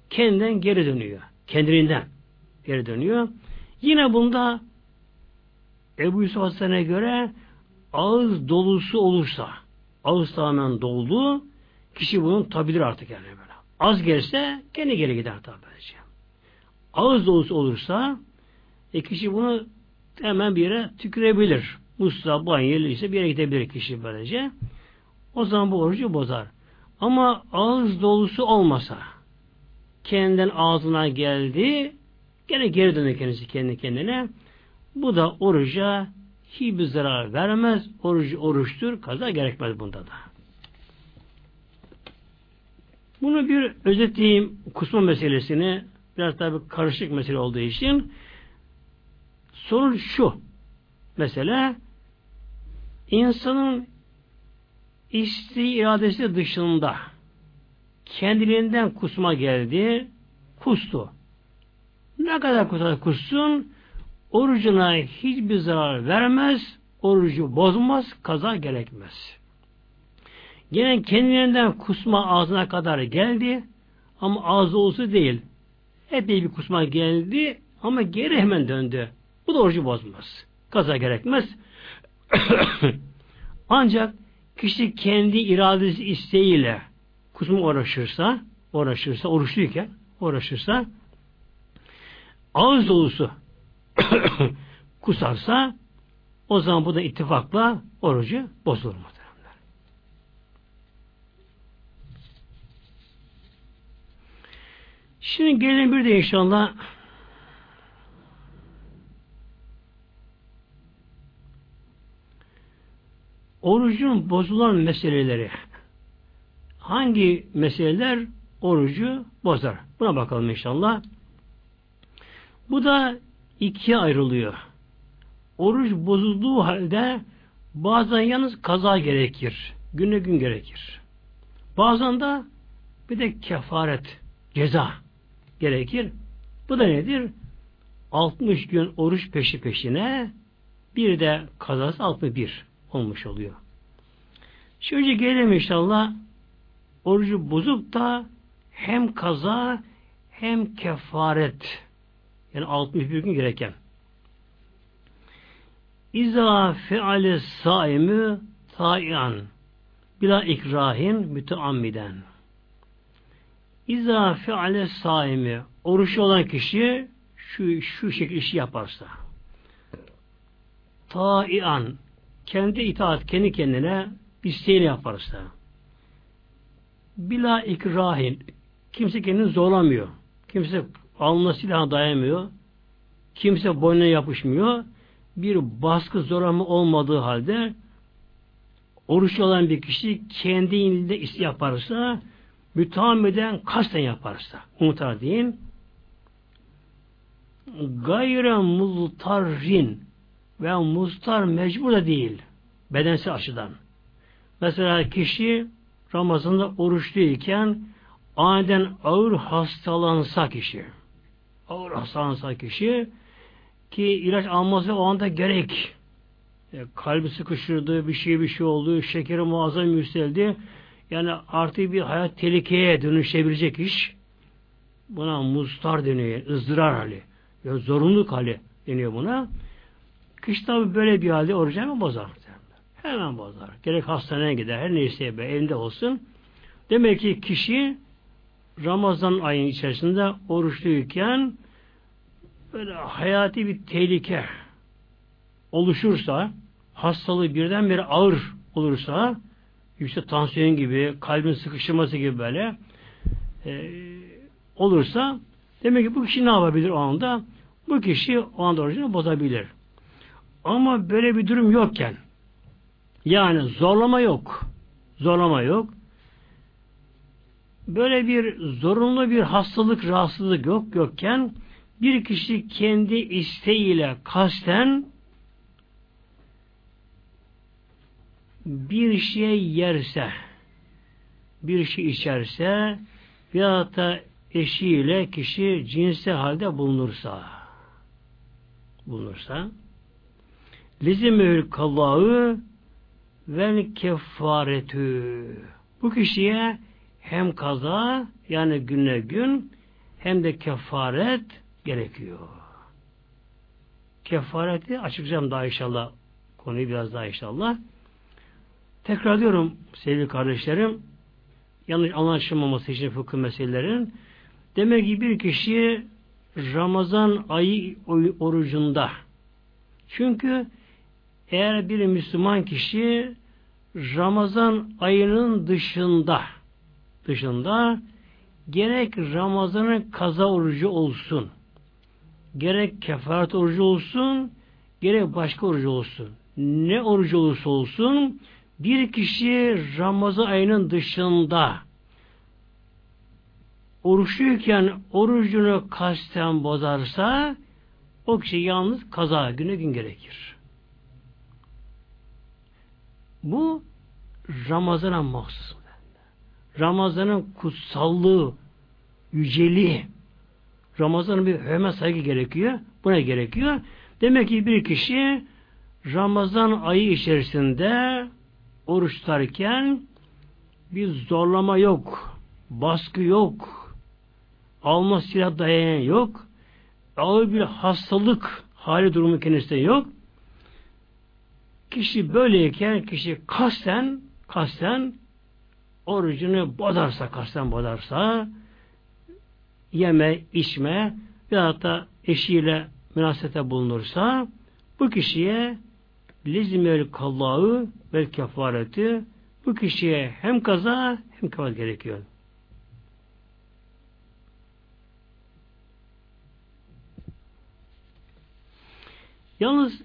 kendinden geri dönüyor. Kendiliğinden geri dönüyor. Yine bunda Ebu Yusuf Hasan'a göre ağız dolusu olursa ağız tamamen doldu kişi bunu tabilir artık yani böyle. Az gelirse gene geri gider tabi. Ağız dolusu olursa e, kişi bunu hemen bir yere tükürebilir. Musla, banyo ise bir yere gidebilir kişi böylece. O zaman bu orucu bozar. Ama ağız dolusu olmasa kendinden ağzına geldi Gene geri dönüyor kendisi kendi kendine. Bu da oruca hiçbir zarar vermez. Orucu oruçtur. Kaza gerekmez bunda da. Bunu bir özetleyeyim kusma meselesini. Biraz tabi karışık mesele olduğu için. Sorun şu. Mesela insanın isteği iradesi dışında kendiliğinden kusma geldi, kustu. Ne kadar kusar kussun orucuna hiçbir zarar vermez, orucu bozmaz, kaza gerekmez. Gene kendilerinden kusma ağzına kadar geldi ama ağzı olsu değil. Epey bir kusma geldi ama geri hemen döndü. Bu da orucu bozmaz. Kaza gerekmez. Ancak kişi kendi iradesi isteğiyle kusma uğraşırsa, uğraşırsa, oruçluyken uğraşırsa ağız dolusu kusarsa o zaman bu da ittifakla orucu bozulur muhtemelen. Şimdi gelin bir de inşallah orucun bozulan meseleleri hangi meseleler orucu bozar? Buna bakalım inşallah. Bu da ikiye ayrılıyor. Oruç bozulduğu halde bazen yalnız kaza gerekir. Güne gün gerekir. Bazen de bir de kefaret, ceza gerekir. Bu da nedir? 60 gün oruç peşi peşine bir de kazası 61 olmuş oluyor. Şimdi gelelim inşallah orucu bozup da hem kaza hem kefaret yani 61 gün gereken. İza feale saimi ta'ian bila ikrahin müteammiden. İza feale saimi oruçlu olan kişi şu, şu şekilde işi yaparsa ta'ian kendi itaat kendi kendine isteğini yaparsa bila ikrahin kimse kendini zorlamıyor. Kimse alnına silah dayamıyor. Kimse boynuna yapışmıyor. Bir baskı zorlama olmadığı halde oruç olan bir kişi kendi yaparsa mütehammeden kasten yaparsa umutar deyin gayre multarrin ve mustar mecbur da değil bedensel açıdan. Mesela kişi Ramazan'da oruçluyken aniden ağır hastalansa kişi ağır hastalansa kişi ki ilaç alması o anda gerek e, kalbi sıkışırdı, bir şey bir şey oldu, şekeri muazzam yükseldi. Yani artık bir hayat tehlikeye dönüşebilecek iş. Buna mustar deniyor, ızdırar hali. Yani zorunluluk hali deniyor buna. Kişi tabi böyle bir halde orucu hemen bozar. Hemen bozar. Gerek hastaneye gider, her neyse be, evinde olsun. Demek ki kişi Ramazan ayının içerisinde oruçluyken böyle hayati bir tehlike oluşursa, hastalığı birdenbire ağır olursa, yüksek tansiyon gibi, kalbin sıkıştırması gibi böyle e, olursa, demek ki bu kişi ne yapabilir o anda? Bu kişi o anda orucunu bozabilir. Ama böyle bir durum yokken, yani zorlama yok, zorlama yok, böyle bir zorunlu bir hastalık, rahatsızlık yok yokken bir kişi kendi isteğiyle kasten bir şey yerse, bir şey içerse ya da eşiyle kişi cinsel halde bulunursa bulunursa lizimül kallağı vel kefaretü bu kişiye hem kaza yani güne gün hem de kefaret gerekiyor. Kefareti açıklayacağım daha inşallah. Konuyu biraz daha inşallah. Tekrar diyorum sevgili kardeşlerim yanlış anlaşılmaması için fıkıh meselelerin demek ki bir kişi Ramazan ayı orucunda çünkü eğer bir Müslüman kişi Ramazan ayının dışında dışında gerek Ramazan'ın kaza orucu olsun, gerek kefaret orucu olsun, gerek başka orucu olsun. Ne orucu olursa olsun bir kişi Ramazan ayının dışında oruçluyken orucunu kasten bozarsa o kişi yalnız kaza güne gün gerekir. Bu Ramazan'a mahsus. Ramazan'ın kutsallığı, yüceliği, Ramazan'ın bir hürmet saygı gerekiyor. Buna gerekiyor. Demek ki bir kişi Ramazan ayı içerisinde oruç tutarken bir zorlama yok, baskı yok, alma silah dayayan yok, ağır bir hastalık hali durumu kendisinde yok. Kişi böyleyken kişi kasten kasten orucunu bodarsa, kasten bodarsa yeme, içme ya da eşiyle münasebete bulunursa bu kişiye lizmel kallahu ve kefareti bu kişiye hem kaza hem kefaret gerekiyor. Yalnız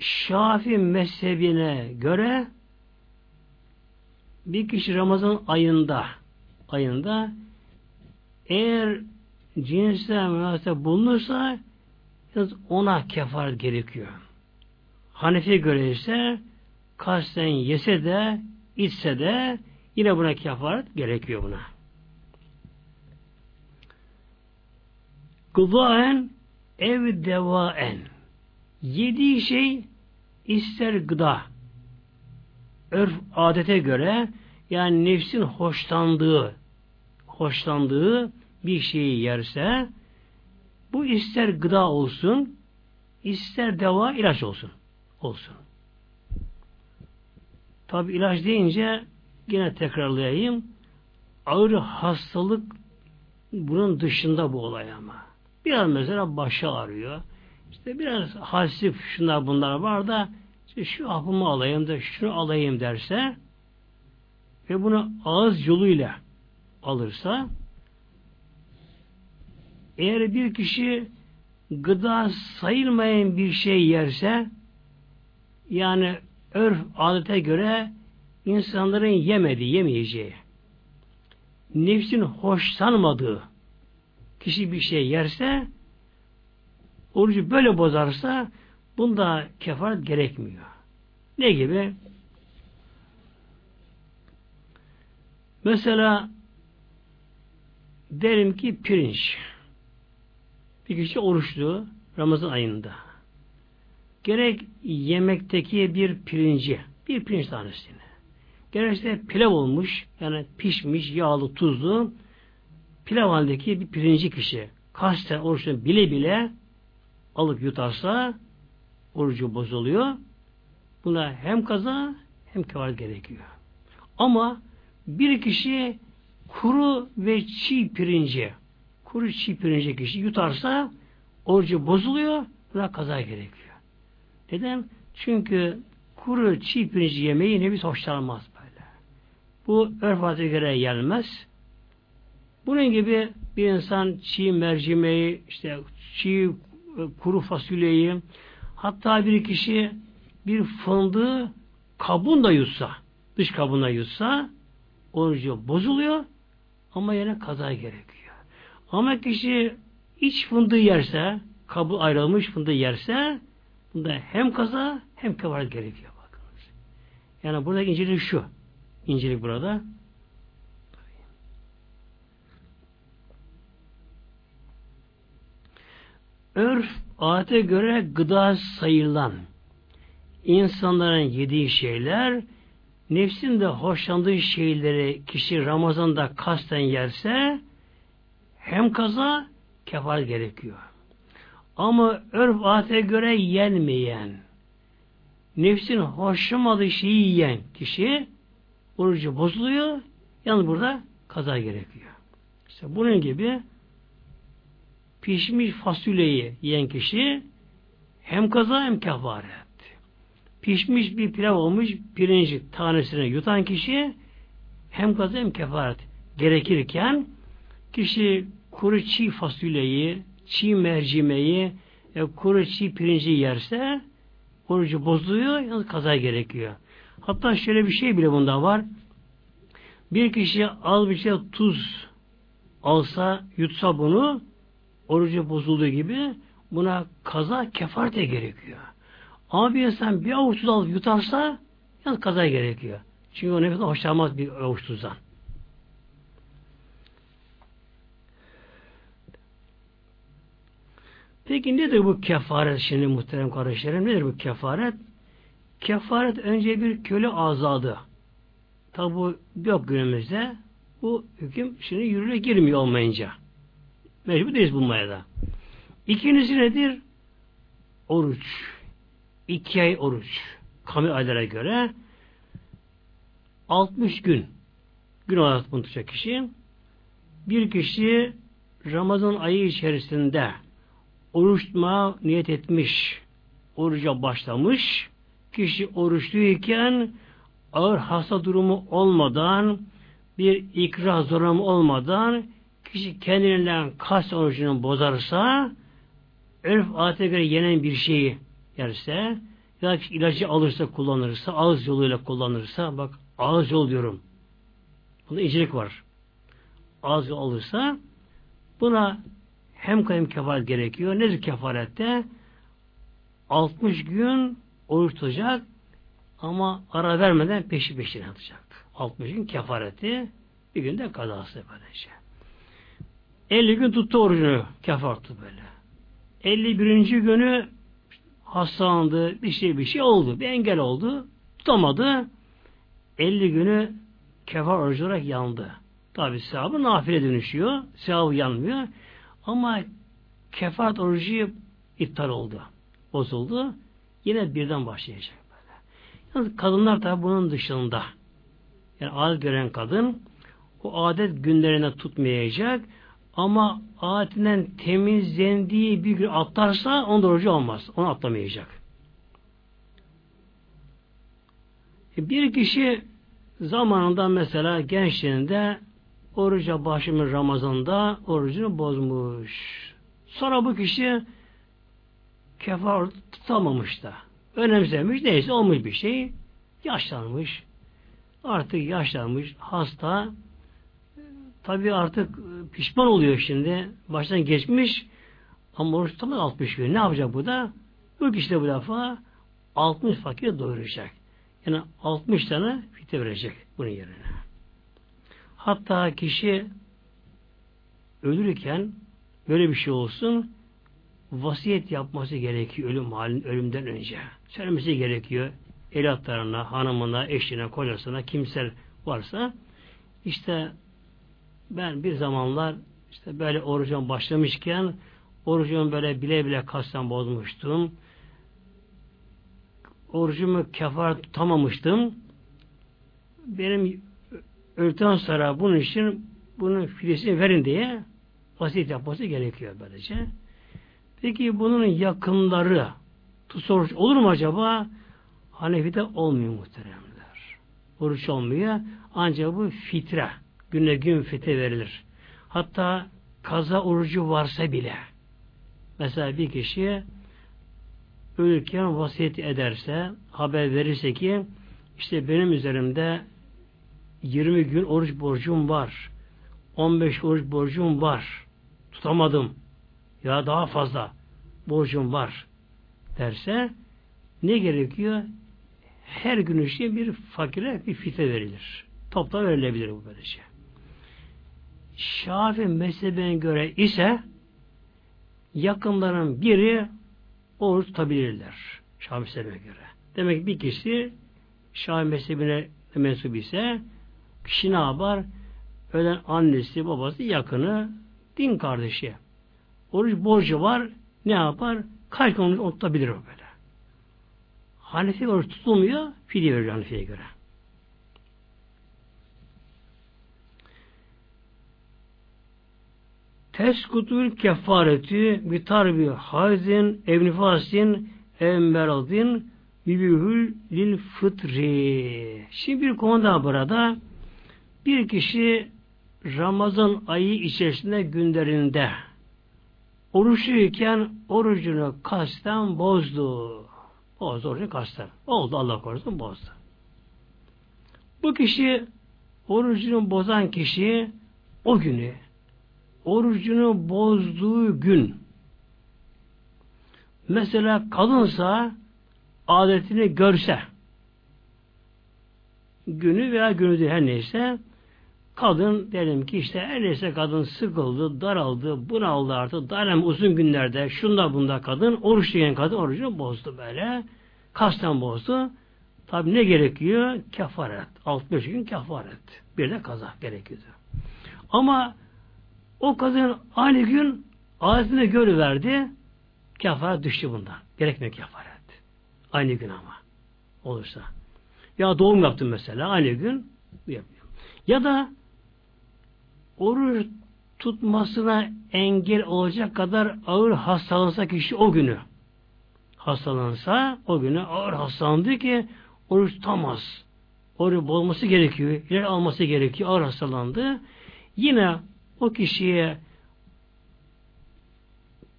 Şafi mezhebine göre bir kişi Ramazan ayında ayında eğer cinsel münasebet bulunursa ona kefaret gerekiyor. Hanefi'ye göre ise kasten yese de içse de yine buna kefaret gerekiyor buna. Gıdaen ev devaen yediği şey ister gıda. Örf adete göre yani nefsin hoşlandığı hoşlandığı bir şeyi yerse bu ister gıda olsun ister deva ilaç olsun olsun. Tabi ilaç deyince yine tekrarlayayım ağır hastalık bunun dışında bu olay ama. Biraz mesela başı ağrıyor. İşte biraz halsif şunlar bunlar var da işte şu hapımı alayım da şunu alayım derse ve bunu ağız yoluyla alırsa eğer bir kişi gıda sayılmayan bir şey yerse yani örf adete göre insanların yemediği, yemeyeceği nefsin hoşlanmadığı kişi bir şey yerse orucu böyle bozarsa bunda kefaret gerekmiyor. Ne gibi? Mesela derim ki pirinç. Bir kişi oruçlu Ramazan ayında. Gerek yemekteki bir pirinci, bir pirinç tanesini. Gerekse pilav olmuş, yani pişmiş, yağlı, tuzlu pilav halindeki bir pirinci kişi kasten oruçlu bile bile alıp yutarsa orucu bozuluyor. Buna hem kaza hem kefaret gerekiyor. Ama bir kişi kuru ve çiğ pirinci kuru çiğ pirinci kişi yutarsa orucu bozuluyor buna kaza gerekiyor. Neden? Çünkü kuru çiğ pirinci yemeği nefis hoşlanmaz böyle. Bu örf adete göre gelmez. Bunun gibi bir insan çiğ mercimeği, işte çiğ kuru fasulyeyi, hatta bir kişi bir fındığı kabuğunu da yutsa, dış kabuğuna yutsa, orucu bozuluyor ama yine kaza gerekiyor. Ama kişi iç fındığı yerse, kabuğu ayrılmış fındığı yerse, bunda hem kaza hem kefaret gerekiyor. Bakınız. Yani burada incelik şu. İncelik burada. Örf, adete göre gıda sayılan insanların yediği şeyler nefsin de hoşlandığı şeyleri kişi Ramazan'da kasten yerse hem kaza kefaret gerekiyor. Ama örf adete göre yenmeyen nefsin hoşlanmadığı şeyi yiyen kişi orucu bozuluyor. Yalnız burada kaza gerekiyor. İşte bunun gibi pişmiş fasulyeyi yiyen kişi hem kaza hem kefaret. Pişmiş bir pilav olmuş pirinci tanesini yutan kişi hem kaza hem kefaret gerekirken kişi kuru çiğ fasulyeyi, çiğ mercimeği, e, kuru çiğ pirinci yerse orucu bozuluyor, yalnız kaza gerekiyor. Hatta şöyle bir şey bile bunda var. Bir kişi al bir şey tuz alsa, yutsa bunu orucu bozulduğu gibi buna kaza kefaret gerekiyor. Ama bir insan bir avuç tuz alıp yutarsa yalnız kaza gerekiyor. Çünkü o nefes hoşlanmaz bir avuç tuzdan. Peki nedir bu kefaret şimdi muhterem kardeşlerim? Nedir bu kefaret? Kefaret önce bir köle azadı. Tabi bu yok günümüzde. Bu hüküm şimdi yürüye girmiyor olmayınca. Mecbur değiliz bulmaya da. İkincisi nedir? Oruç. İki ay oruç. Kamu aylara göre 60 gün gün olarak bunu tutacak kişi bir kişi Ramazan ayı içerisinde oruç tutma niyet etmiş, oruca başlamış, kişi oruçluyken ağır hasta durumu olmadan, bir ikrah zorlama olmadan kişi kendinden kas orucunu bozarsa, örf adete göre yenen bir şeyi yerse, ya ilacı alırsa kullanırsa, ağız yoluyla kullanırsa, bak ağız yol diyorum. Bunda incelik var. Ağız yol alırsa, buna hem kayım kefaret gerekiyor. Nedir kefarette? 60 gün oruç tutacak ama ara vermeden peşi peşine atacak. 60 gün kefareti bir günde kazası böylece. 50 gün tuttu orucunu kefartı böyle. 51. günü hastalandı, bir şey bir şey oldu, bir engel oldu, tutamadı. 50 günü kefar orucu olarak yandı. Tabi sevabı nafile dönüşüyor, sevabı yanmıyor. Ama kefaret orucu iptal oldu, bozuldu. Yine birden başlayacak böyle. Yalnız kadınlar tabi bunun dışında. Yani adet gören kadın o adet günlerine tutmayacak ama adetinden temizlendiği bir gün atlarsa onun orucu olmaz. Onu atlamayacak. E, bir kişi zamanında mesela gençliğinde oruca başlamış Ramazan'da orucunu bozmuş. Sonra bu kişi kefar tutamamış da. Önemsemiş neyse olmuş bir şey. Yaşlanmış. Artık yaşlanmış. Hasta. Tabi artık pişman oluyor şimdi. Baştan geçmiş. Ama oruç tutamaz 60 gün. Ne yapacak bu da? Bu kişi de bu defa 60 fakir doyuracak. Yani 60 tane fite verecek bunun yerine. Hatta kişi ölürken böyle bir şey olsun vasiyet yapması gerekiyor ölüm halin ölümden önce. Söylemesi gerekiyor evlatlarına, hanımına, eşine, kocasına, kimsel varsa işte ben bir zamanlar işte böyle orucum başlamışken orucumu böyle bile bile kasten bozmuştum. Orucumu kefar tutamamıştım. Benim öldükten sonra bunun için bunun filesini verin diye vasiyet yapması gerekiyor böylece. Peki bunun yakınları tutsa olur mu acaba? Hanefi'de olmuyor muhteremler. Oruç olmuyor. Ancak bu fitre. Günle gün fitre verilir. Hatta kaza orucu varsa bile mesela bir kişi ölürken vasiyet ederse haber verirse ki işte benim üzerimde 20 gün oruç borcum var. 15 oruç borcum var. Tutamadım. Ya daha fazla borcum var derse ne gerekiyor? Her gün için bir fakire bir fite verilir. Toplam verilebilir bu böylece. Şafi mezhebine göre ise yakınların biri oruç tutabilirler. Şafi mezhebine göre. Demek ki bir kişi Şafi mezhebine mensup ise Kişi ne yapar? Ölen annesi, babası, yakını, din kardeşi. Oruç borcu var. Ne yapar? Kaç gün tutabilir o böyle. Hanefi oruç tutulmuyor. Fidye veriyor Hanefi'ye göre. Teskutul kefareti bitarbi hazin evnifasin emberadin bibühül lil fıtri. Şimdi bir konu daha burada. Bir kişi Ramazan ayı içerisinde günlerinde oruçluyken orucunu kasten bozdu. Bozdu orucunu kasten. Oldu Allah korusun bozdu. Bu kişi orucunu bozan kişi o günü orucunu bozduğu gün mesela kadınsa adetini görse günü veya günü her neyse kadın dedim ki işte her neyse kadın sıkıldı, daraldı, bunaldı artık. Darem uzun günlerde şunda bunda kadın, oruç diyen kadın orucunu bozdu böyle. Kasten bozdu. Tabi ne gerekiyor? Kefaret. 65 gün kefaret. Bir de kaza gerekiyordu. Ama o kadın aynı gün ağzına görüverdi. Kefaret düştü bundan. Gerekmiyor kefaret. Aynı gün ama. Olursa. Ya doğum yaptım mesela aynı gün yapıyor. Ya da oruç tutmasına engel olacak kadar ağır hastalansa kişi o günü hastalansa o günü ağır hastalandı ki oruç tutamaz. Oruç bozması gerekiyor. İleri alması gerekiyor. Ağır hastalandı. Yine o kişiye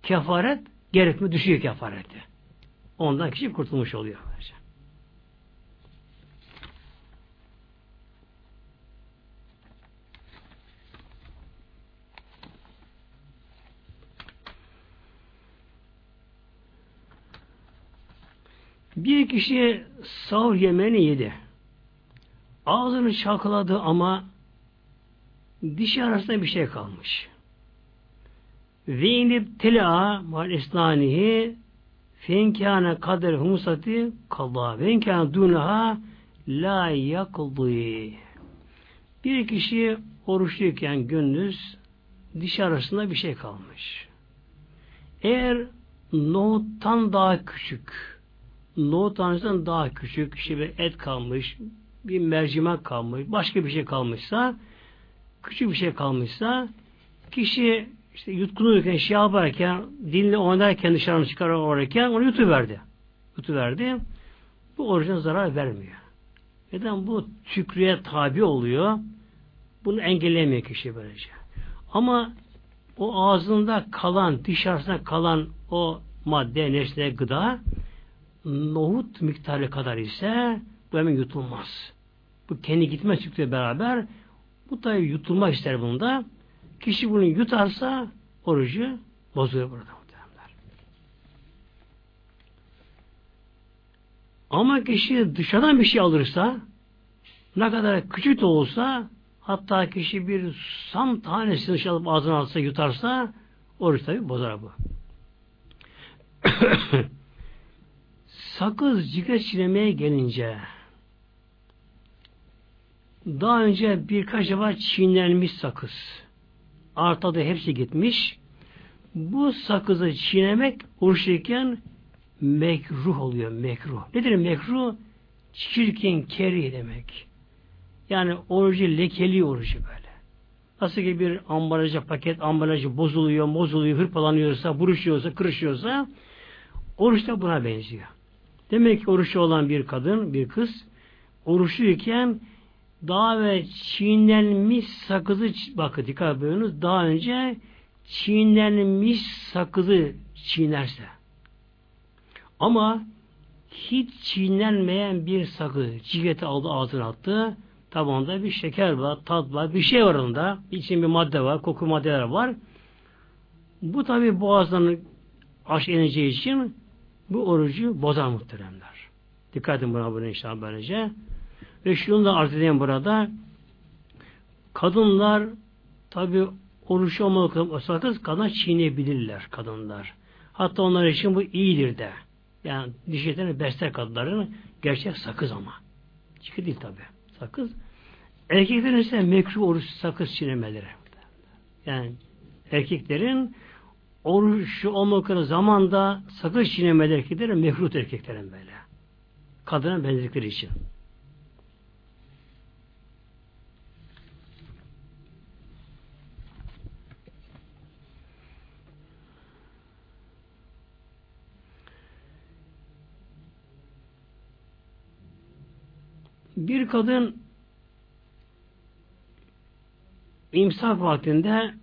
kefaret gerekme düşüyor kefareti. Ondan kişi kurtulmuş oluyor. Bir kişi sahur yemeğini yedi. Ağzını çalkaladı ama dişi arasında bir şey kalmış. Ve inip tela mal esnanihi fenkâne kader humusati kallah ve enkâne dunaha la yakıldı. Bir kişi oruçluyken gündüz diş arasında bir şey kalmış. Eğer nohuttan daha küçük nohut tanesinden daha küçük işte bir et kalmış, bir mercimek kalmış, başka bir şey kalmışsa, küçük bir şey kalmışsa, kişi işte yutkunurken, şey yaparken, dinle oynarken, dışarı çıkarırken onu yutuverdi. Yutuverdi. Bu orucuna zarar vermiyor. Neden? Bu tükrüye tabi oluyor. Bunu engellemiyor kişi böylece. Ama o ağzında kalan, dışarısında kalan o madde, nesne, gıda nohut miktarı kadar ise bu hemen yutulmaz. Bu kendi gitme çıktığı beraber bu da yutulma ister bunda. Kişi bunu yutarsa orucu bozuyor burada muhtemelenler. Ama kişi dışarıdan bir şey alırsa ne kadar küçük de olsa hatta kişi bir sam tanesini dışarı alıp ağzına alsa yutarsa oruç tabi bozar bu. Sakız ciğer çiğnemeye gelince daha önce birkaç defa çiğnenmiş sakız. Artada hepsi gitmiş. Bu sakızı çiğnemek oruçluyken mekruh oluyor. Mekruh. Nedir mekruh? Çirkin, keri demek. Yani orucu lekeli orucu böyle. Nasıl ki bir ambalajı, paket ambalajı bozuluyor, bozuluyor, hırpalanıyorsa, buruşuyorsa, kırışıyorsa oruç da buna benziyor. Demek ki oruçlu olan bir kadın, bir kız oruçluyken daha ve çiğnenmiş sakızı bakın dikkat ediyorsunuz daha önce çiğnenmiş sakızı çiğnerse ama hiç çiğnenmeyen bir sakız cigeti aldı ağzına attı tabanda bir şeker var, tat var, bir şey var onda. için bir madde var, koku maddeler var. Bu tabi boğazdan aş ineceği için bu orucu bozar muhteremler. Dikkat edin buna bunu inşallah böylece. Ve şunu da arz edeyim burada. Kadınlar tabi oruç olmalı sakız kadın çiğneyebilirler kadınlar. Hatta onlar için bu iyidir de. Yani diş etlerini besler kadınların gerçek sakız ama. Çıkı değil tabi. Sakız. Erkeklerin ise mekruh oruç sakız çiğnemeleri. Yani erkeklerin oruçlu olmadıkları zamanda sakız çiğnemeler erkeklerin mekruh erkeklerin böyle. Kadına benzedikleri için. Bir kadın imsak vaktinde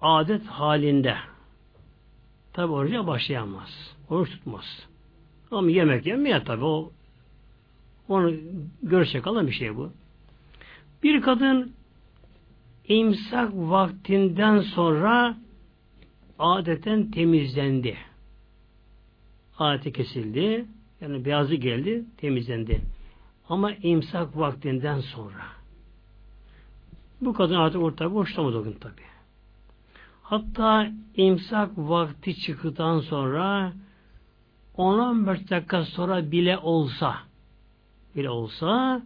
adet halinde tabi oruca başlayamaz. Oruç tutmaz. Ama yemek yemeye tabi o onu görecek olan bir şey bu. Bir kadın imsak vaktinden sonra adeten temizlendi. Adeti kesildi. Yani beyazı geldi, temizlendi. Ama imsak vaktinden sonra Bu kadın artık ortada boşlamadı o gün tabi. Hatta imsak vakti çıktıktan sonra 10-15 dakika sonra bile olsa bile olsa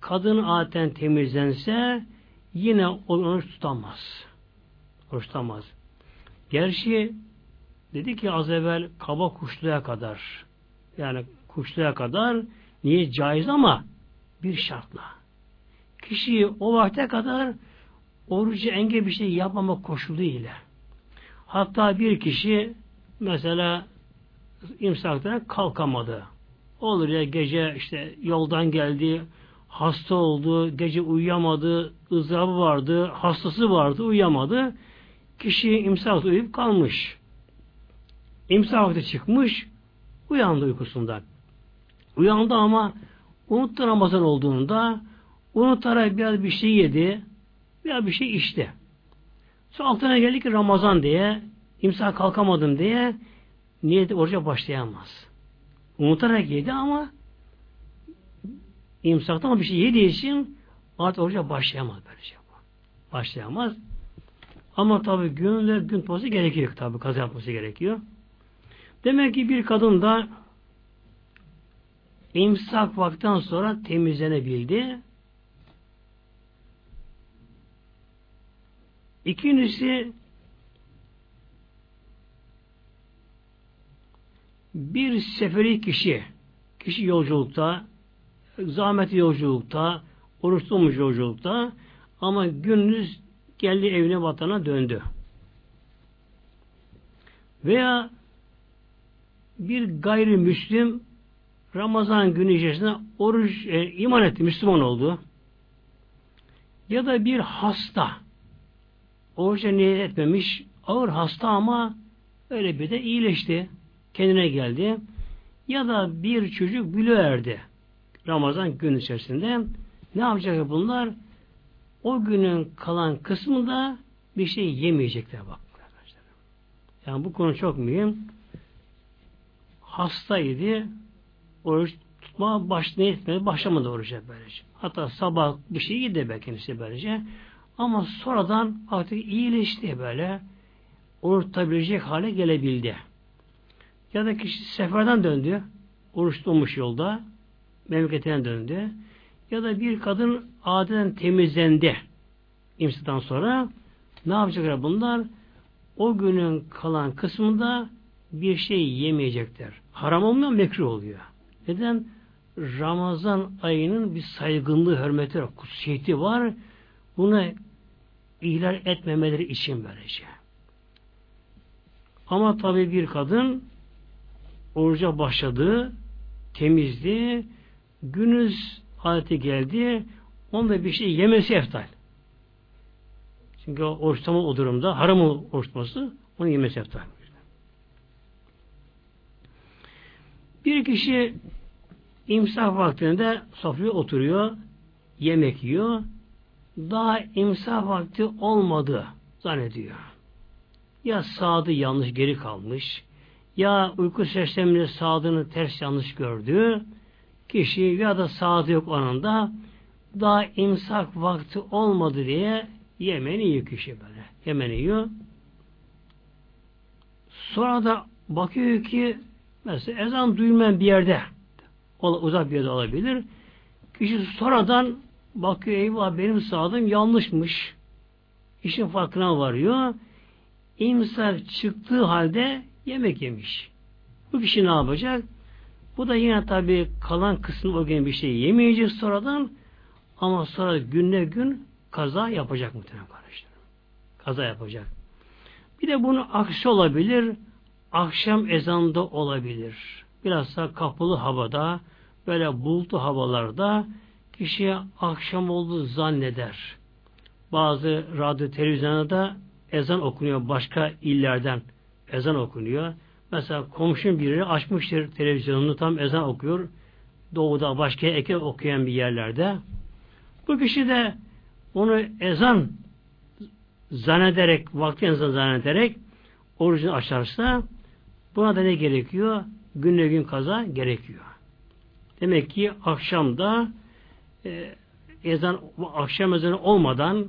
kadın aten temizlense yine oruç tutamaz. Oruç tutamaz. Gerçi dedi ki az evvel kaba kuşluya kadar yani kuşluya kadar niye caiz ama bir şartla. Kişi o vakte kadar orucu engel bir şey yapmama koşulu ile. Hatta bir kişi mesela imsaktan kalkamadı. Olur ya gece işte yoldan geldi, hasta oldu, gece uyuyamadı, ızdırabı vardı, hastası vardı, uyuyamadı. Kişi imsak uyuyup kalmış. İmsak vakti çıkmış, uyandı uykusundan. Uyandı ama unuttu Ramazan olduğunda unutarak biraz bir şey yedi, biraz bir şey içti. Sonra altına geldi ki Ramazan diye, imsak kalkamadım diye niyeti oruca başlayamaz. Unutarak yedi ama imsaktan bir şey yediği için artık oruca başlayamaz böylece. Başlayamaz. Ama tabi gün ve gün tutması gerekiyor tabi kaza yapması gerekiyor. Demek ki bir kadın da imsak vakten sonra temizlenebildi. İkincisi bir seferi kişi kişi yolculukta zahmetli yolculukta oruç tutmuş yolculukta ama gündüz geldi evine vatana döndü. Veya bir gayrimüslim Ramazan günü içerisinde oruç e, iman etti, Müslüman oldu. Ya da bir hasta oruca niyet etmemiş, ağır hasta ama öyle bir de iyileşti. Kendine geldi. Ya da bir çocuk erdi. Ramazan gün içerisinde. Ne yapacak bunlar? O günün kalan kısmında bir şey yemeyecekler bak. Yani bu konu çok mühim. Hastaydı. Oruç tutma baş, ne etmedi, başlamadı oruca böylece. Hatta sabah bir şey yedi belki kendisi böylece. Ama sonradan artık iyileşti böyle. Oruç tutabilecek hale gelebildi. Ya da kişi seferden döndü. Oruç tutmuş yolda. Memleketine döndü. Ya da bir kadın adeten temizlendi. İmsiden sonra ne yapacaklar bunlar? O günün kalan kısmında bir şey yemeyecekler. Haram olmuyor, mekruh oluyor. Neden? Ramazan ayının bir saygınlığı, hürmeti var, kutsiyeti var. Bunu ihlal etmemeleri için böylece. Ama tabi bir kadın oruca başladı, temizdi, günüz adeti geldi, onda bir şey yemesi eftal. Çünkü oruçlama o durumda, haram oruçlaması, onu yemesi eftal. Bir kişi imsak vaktinde sofraya oturuyor, yemek yiyor, daha imsak vakti olmadı zannediyor. Ya sağdı yanlış geri kalmış, ya uyku sisteminde sağdığını ters yanlış gördü, kişi ya da sağdı yok anında daha imsak vakti olmadı diye yemeğini yiyor kişi böyle. Yemeğini yiyor. Sonra da bakıyor ki mesela ezan duyulmayan bir yerde uzak bir yerde olabilir. Kişi sonradan bakıyor eyvah benim sağlığım yanlışmış. İşin farkına varıyor. İmsak çıktığı halde yemek yemiş. Bu kişi ne yapacak? Bu da yine tabi kalan kısmı o gün bir şey yemeyecek sonradan ama sonra günle gün kaza yapacak muhtemelen kardeşlerim. Kaza yapacak. Bir de bunu aksi olabilir. Akşam ezanda olabilir. Biraz da kapalı havada böyle bulutlu havalarda kişi akşam olduğu zanneder. Bazı radyo televizyonda ezan okunuyor başka illerden ezan okunuyor. Mesela komşun biri açmıştır televizyonunu tam ezan okuyor. Doğuda başka eke okuyan bir yerlerde. Bu kişi de onu ezan zannederek, vakti ezan zannederek orucunu açarsa buna da ne gerekiyor? Günle gün kaza gerekiyor. Demek ki akşamda e, ezan akşam ezanı olmadan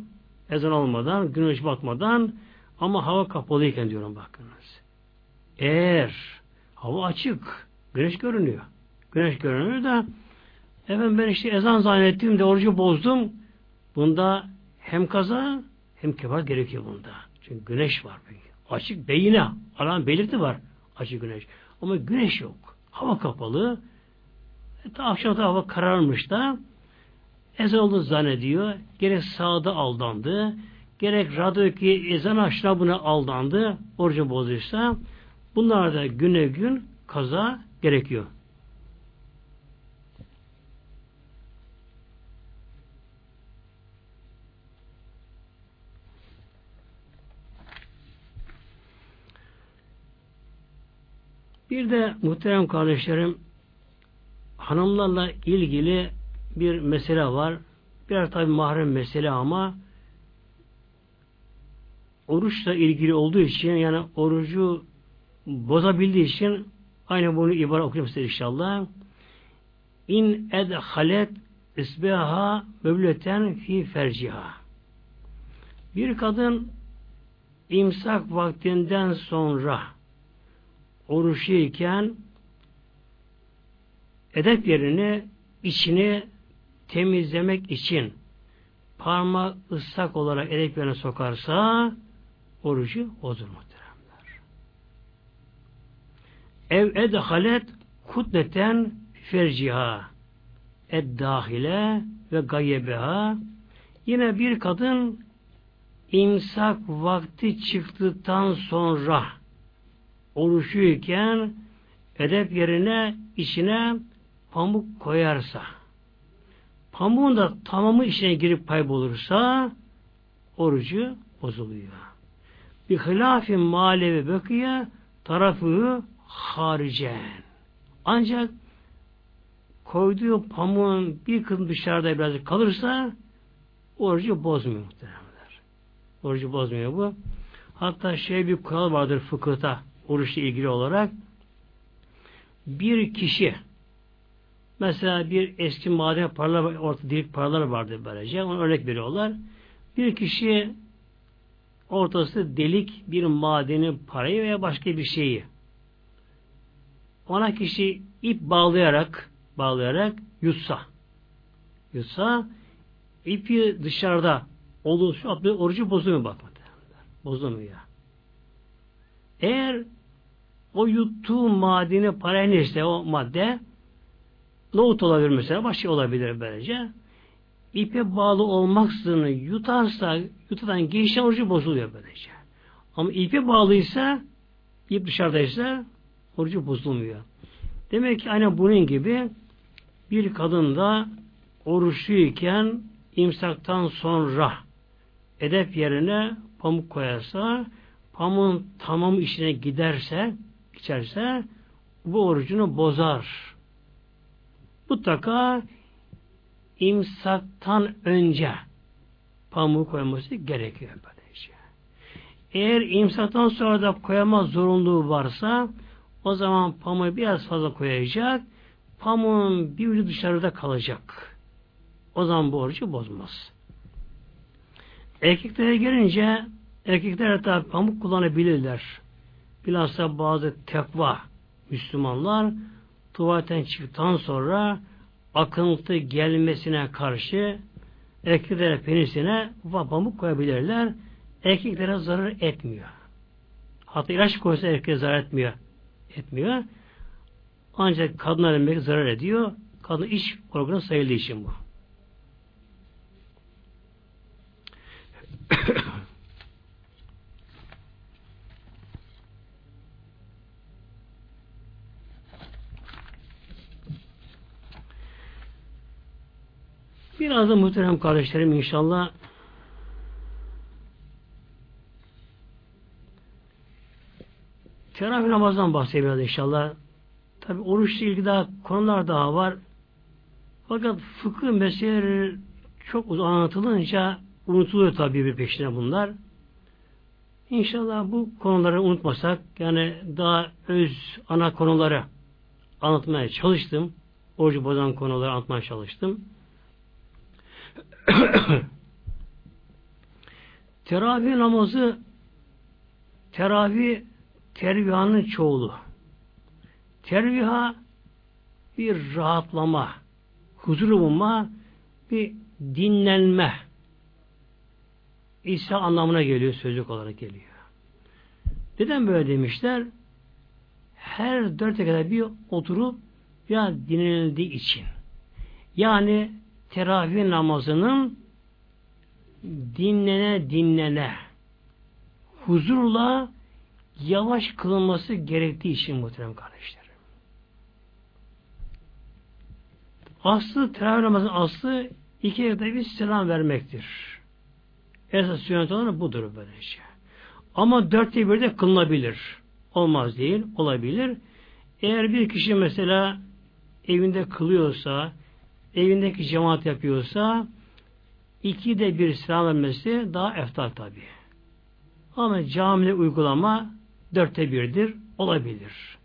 ezan olmadan, güneş batmadan ama hava kapalıyken diyorum bakınız. Eğer hava açık, güneş görünüyor. Güneş görünüyor da efendim ben işte ezan zannettim de orucu bozdum. Bunda hem kaza hem kefaret gerekiyor bunda. Çünkü güneş var. Açık beyine alan belirti var. Açık güneş. Ama güneş yok. Hava kapalı. E, ta akşamda hava kararmış da ezan oldu zannediyor. Gerek sağda aldandı. Gerek radyodaki ezan aşrabına aldandı. Orucu bozuysa bunlar da güne gün kaza gerekiyor. Bir de muhterem kardeşlerim hanımlarla ilgili bir mesele var. Biraz tabi mahrem mesele ama oruçla ilgili olduğu için yani orucu bozabildiği için aynı bunu ibaret okuyayım size inşallah. İn edhalet isbeha mevleten fi ferciha. Bir kadın imsak vaktinden sonra oruçluyken edep yerini içini temizlemek için parmak ıslak olarak edep yerine sokarsa orucu bozur muhteremler. Ev edhalet kudneten ferciha ed dahile ve gayyebeha yine bir kadın imsak vakti çıktıktan sonra oruçluyken edep yerine içine pamuk koyarsa pamuğun da tamamı içine girip kaybolursa orucu bozuluyor. Bir hilafin malevi bakıya tarafı haricen. Ancak koyduğu pamuğun bir kısmı dışarıda biraz kalırsa orucu bozmuyor muhtemelenler. Orucu bozmuyor bu. Hatta şey bir kural vardır fıkıhta oruçla ilgili olarak bir kişi mesela bir eski maden paralar orta delik paralar vardır böylece. Onu örnek veriyorlar. Bir kişi ortası delik bir madeni parayı veya başka bir şeyi ona kişi ip bağlayarak bağlayarak yutsa yutsa ipi dışarıda olursa orucu bozulmuyor bakmadı. Bozulmuyor. Eğer o yuttuğu madeni para neyse o madde nohut olabilir mesela başka olabilir böylece ipe bağlı olmaksızın yutarsa yutudan geçen orucu bozuluyor böylece. Ama ipe bağlıysa ip dışarıdaysa orucu bozulmuyor. Demek ki aynen bunun gibi bir kadın da oruçluyken imsaktan sonra edep yerine pamuk koyarsa pamuğun tamamı işine giderse içerse bu orucunu bozar. Mutlaka imsaktan önce pamuğu koyması gerekiyor böylece. Eğer imsaktan sonra da koyamaz zorunluluğu varsa o zaman pamuğu biraz fazla koyacak. Pamuğun bir ucu dışarıda kalacak. O zaman bu orucu bozmaz. Erkeklere gelince erkekler tabi pamuk kullanabilirler. Bilhassa bazı tekva Müslümanlar tuvaletten çıktıktan sonra akıntı gelmesine karşı erkeklere penisine pamuk koyabilirler. Erkeklere zarar etmiyor. Hatta ilaç koysa erkeğe zarar etmiyor. Etmiyor. Ancak kadınlara zarar ediyor. Kadın iç organı sayıldığı için bu. Biraz da muhterem kardeşlerim inşallah teravih namazdan bahsedeceğiz inşallah. Tabi oruçla ilgili daha konular daha var. Fakat fıkıh meseleleri çok uzun anlatılınca unutuluyor tabi bir peşine bunlar. İnşallah bu konuları unutmasak yani daha öz ana konuları anlatmaya çalıştım. Orucu bozan konuları anlatmaya çalıştım. Teravih namazı teravih tervihanın çoğulu. Terviha bir rahatlama, huzur bulma, bir dinlenme İsa anlamına geliyor, sözlük olarak geliyor. Neden böyle demişler? Her dört kadar bir oturup ya dinlenildiği için. Yani teravih namazının dinlene dinlene huzurla yavaş kılınması gerektiği için muhterem kardeşlerim. Aslı teravih namazının aslı iki yerde bir selam vermektir. Esas sünnet olan budur böyle şey. Ama dörtte bir de kılınabilir. Olmaz değil, olabilir. Eğer bir kişi mesela evinde kılıyorsa, evindeki cemaat yapıyorsa, iki de bir selam vermesi daha eftal tabi. Ama camide uygulama dörtte birdir, olabilir.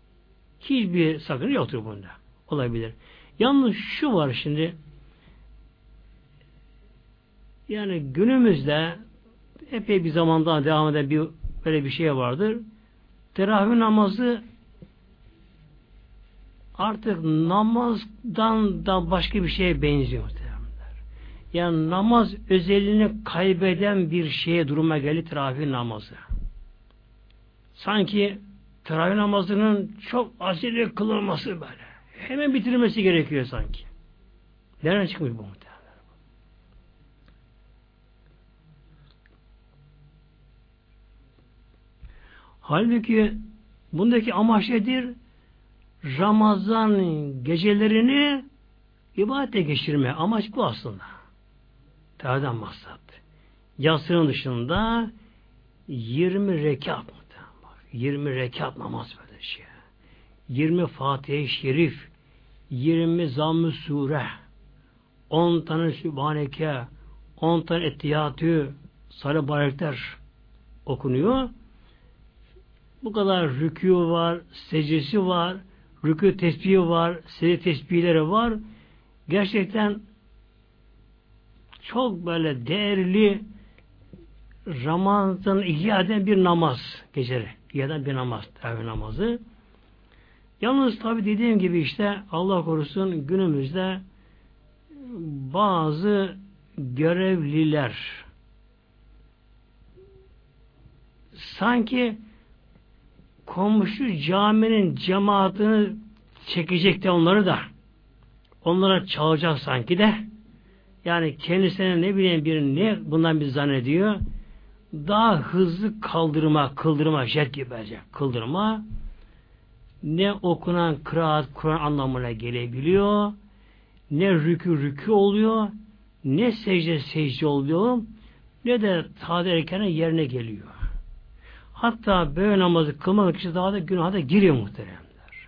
Hiçbir sakın yoktur bunda. Olabilir. Yalnız şu var şimdi, yani günümüzde epey bir zamandan devam eden bir böyle bir şey vardır. Teravih namazı artık namazdan da başka bir şeye benziyor. Yani namaz özelliğini kaybeden bir şeye duruma geldi teravih namazı. Sanki teravih namazının çok acele kılınması böyle. Hemen bitirilmesi gerekiyor sanki. Nereden çıkmış bu muhtemelen? Halbuki bundaki amaç nedir? Ramazan gecelerini ibadete geçirme. Amaç bu aslında. Teravihden maksat. Yatsının dışında 20 rekat 20 rekat namaz böyle şey. 20 Fatih-i Şerif 20 Zamm-ı Sure 10 tane Sübhaneke 10 tane Ettiyatü Salih Barekler okunuyor. Bu kadar rükû var, secdesi var, rükû tesbihi var, secde tesbihleri var. Gerçekten çok böyle değerli Ramazan ihya eden bir namaz geceleri. Ya bir namaz, teravih namazı. Yalnız tabi dediğim gibi işte Allah korusun günümüzde bazı görevliler sanki komşu caminin cemaatini çekecek de onları da onlara çalacak sanki de. Yani kendisine ne bileyim bir ne bundan bir zannediyor? Daha hızlı kaldırma, kıldırma, jet gibi bence kıldırma. Ne okunan kıraat Kur'an anlamına gelebiliyor ne rükü rükü oluyor ne secde secde oluyor ne de tadı erken yerine geliyor. Hatta böyle namazı kılmadık kişi daha da günaha da giriyor muhteremler.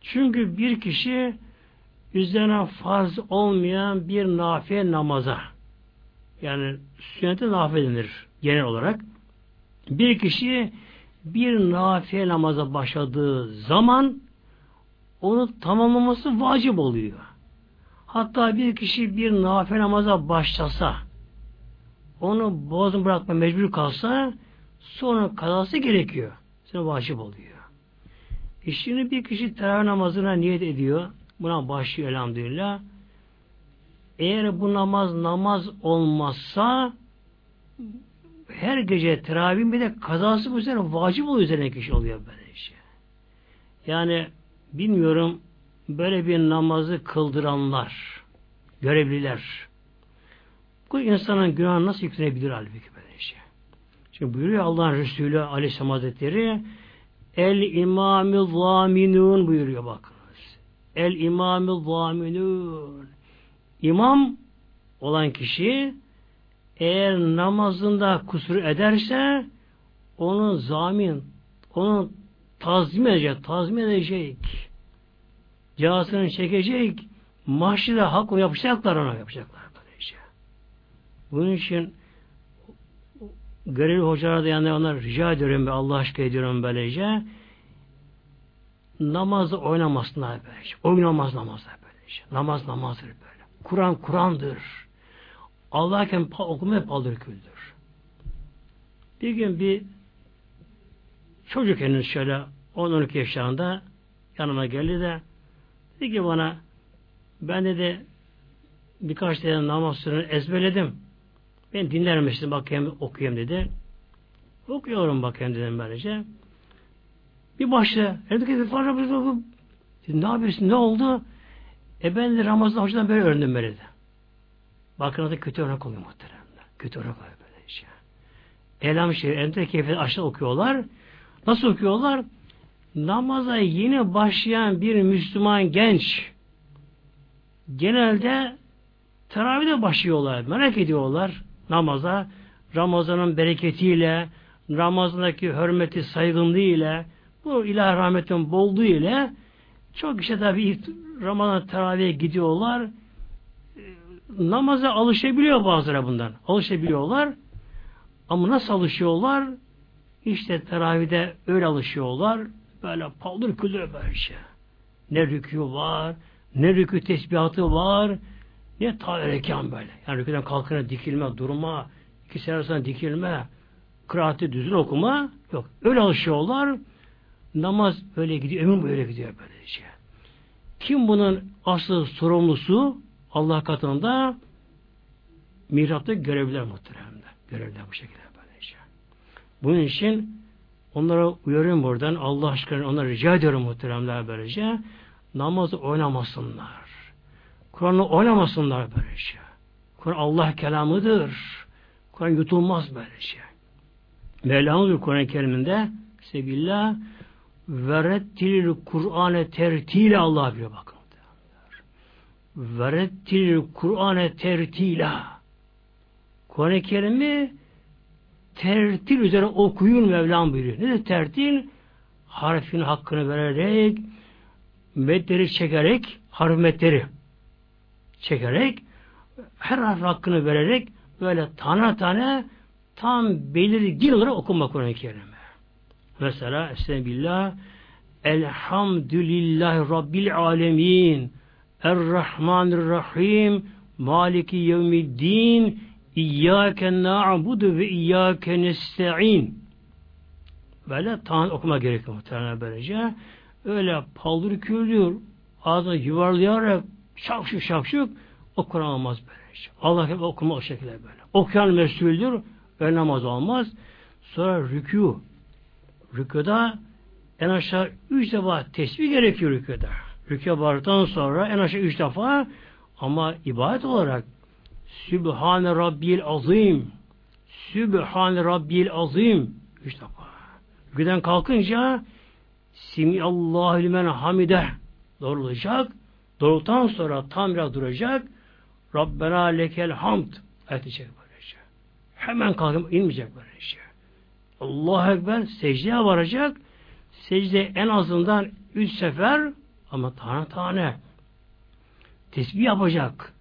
Çünkü bir kişi üzerine farz olmayan bir nafiye namaza yani sünnete nafiye denir genel olarak. Bir kişi bir nafiye namaza başladığı zaman onu tamamlaması vacip oluyor. Hatta bir kişi bir nafiye namaza başlasa onu boğazını bırakma mecbur kalsa sonra kazası gerekiyor. Sonra vacip oluyor. E şimdi bir kişi teravih namazına niyet ediyor. Buna başlıyor elhamdülillah. Eğer bu namaz namaz olmazsa her gece teravih bir de kazası bu üzerine vacip oluyor üzerine kişi oluyor böyle şey. Yani bilmiyorum böyle bir namazı kıldıranlar, görevliler bu insanın günahı nasıl yüklenebilir halbuki. Şimdi buyuruyor Allah'ın Resulü Aleyhisselam Hazretleri El imamı zaminun buyuruyor bakınız. El imamı zaminun. İmam olan kişi eğer namazında kusur ederse onu zamin, onu tazmin edecek, tazmin edecek. Cihazını çekecek, mahşede hak yapacaklar ona yapacaklar böylece. Bunun için görevli hocalar da yani onlar rica ediyorum Allah aşkına ediyorum böylece namazı oynamasınlar böylece. Oynamaz namazlar böylece. Namaz namazdır böyle. Kur'an Kur'an'dır. Allah'ken okumaya paldır küldür. Bir gün bir çocuk henüz şöyle 10-12 yaşlarında yanıma geldi de dedi ki bana ben dedi birkaç tane namaz süreni ezberledim. Ben dinlerim işte bakayım okuyayım dedi. Okuyorum bakayım dedim böylece. Bir başla. Dedi ki ne yapıyorsun? Ne oldu? E ben de Ramazan hocadan böyle öğrendim böyle de. Bakın da kötü örnek oluyor muhteremler. Kötü örnek oluyor böyle şey. Elam şerif, ente keyfiyet aşağı okuyorlar. Nasıl okuyorlar? Namaza yeni başlayan bir Müslüman genç genelde teravide başlıyorlar. Merak ediyorlar namaza. Ramazan'ın bereketiyle, Ramazan'daki hürmeti, saygınlığı ile, bu ilah rahmetin bolluğu ile çok işte tabi Ramazan teravihe gidiyorlar. Namaza alışabiliyor bazıları bundan. Alışabiliyorlar. Ama nasıl alışıyorlar? İşte teravide öyle alışıyorlar. Böyle paldır küldür böyle şey. Ne rükû var, ne rükû tesbihatı var, ne ta böyle. Yani rüküden kalkına dikilme, durma, iki sene arasında dikilme, kıraati düzgün okuma yok. Öyle alışıyorlar. Namaz öyle gidiyor, ömür böyle gidiyor böylece. Kim bunun asıl sorumlusu Allah katında mihrapta görevliler muhteremde. Görevliler bu şekilde böylece. Bunun için onlara uyarıyorum buradan. Allah aşkına onlara rica ediyorum muhteremler böylece. Namazı oynamasınlar. Kur'an'ı oynamasınlar böylece. Kur'an Allah kelamıdır. Kur'an yutulmaz böylece. Mevlamız Kur'an-ı Kerim'inde Sebillah verettil Kur'an'e tertile Allah biliyor bakın. Verettil Kur'an'e tertila. Kur'an-ı Kerim'i tertil üzere okuyun Mevlam buyuruyor. Ne de tertil? Harfin hakkını vererek, metleri çekerek, harf metleri çekerek, her harf hakkını vererek, böyle tane tane tam belirgin olarak okuma Kur'an-ı Kerim'i. Mesela Estağfirullah Elhamdülillahi Rabbil Alemin Errahmanirrahim Maliki Yevmiddin İyyâke na'budu ve iyyâke nesta'in Böyle tan okuma gerekiyor muhtemelen böylece. Öyle paldır küldür ağzına yuvarlayarak şakşuk şakşuk o Kur'an olmaz böylece. Allah okuma o şekilde böyle. Okuyan mesuldür ve namaz olmaz. Sonra rükû Rükuda en aşağı üç defa tesbih gerekiyor rükuda. Rüküye vardıktan sonra en aşağı üç defa ama ibadet olarak Sübhane Rabbil Azim Sübhane Rabbil Azim üç defa. Rüküden kalkınca Simi Allahu limen hamide doğrulacak. Doğrultan sonra tam biraz duracak. Rabbena lekel hamd ayetecek böylece. Hemen kalkıp inmeyecek böylece. Allah Ekber secdeye varacak. Secde en azından üç sefer ama tane tane tesbih yapacak.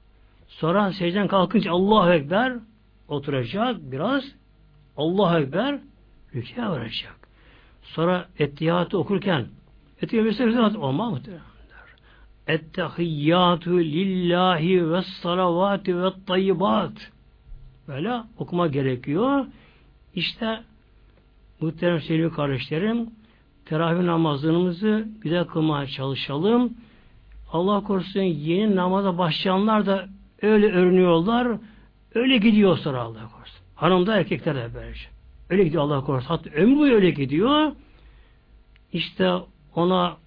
Sonra secden kalkınca Allah Ekber oturacak biraz. Allah Ekber rüküye varacak. Sonra ettiyatı okurken ettiyatı mesela olmaz mı? Ettehiyyatü lillahi ve salavatü ve tayyibat. Böyle okuma gerekiyor. İşte Muhterem sevgili kardeşlerim, teravih namazlarımızı güzel kılmaya çalışalım. Allah korusun yeni namaza başlayanlar da öyle örünüyorlar, öyle gidiyor sonra Allah korusun. Hanımda erkekler de böyle. Öyle gidiyor Allah korusun. Hatta ömrü boyu öyle gidiyor. İşte ona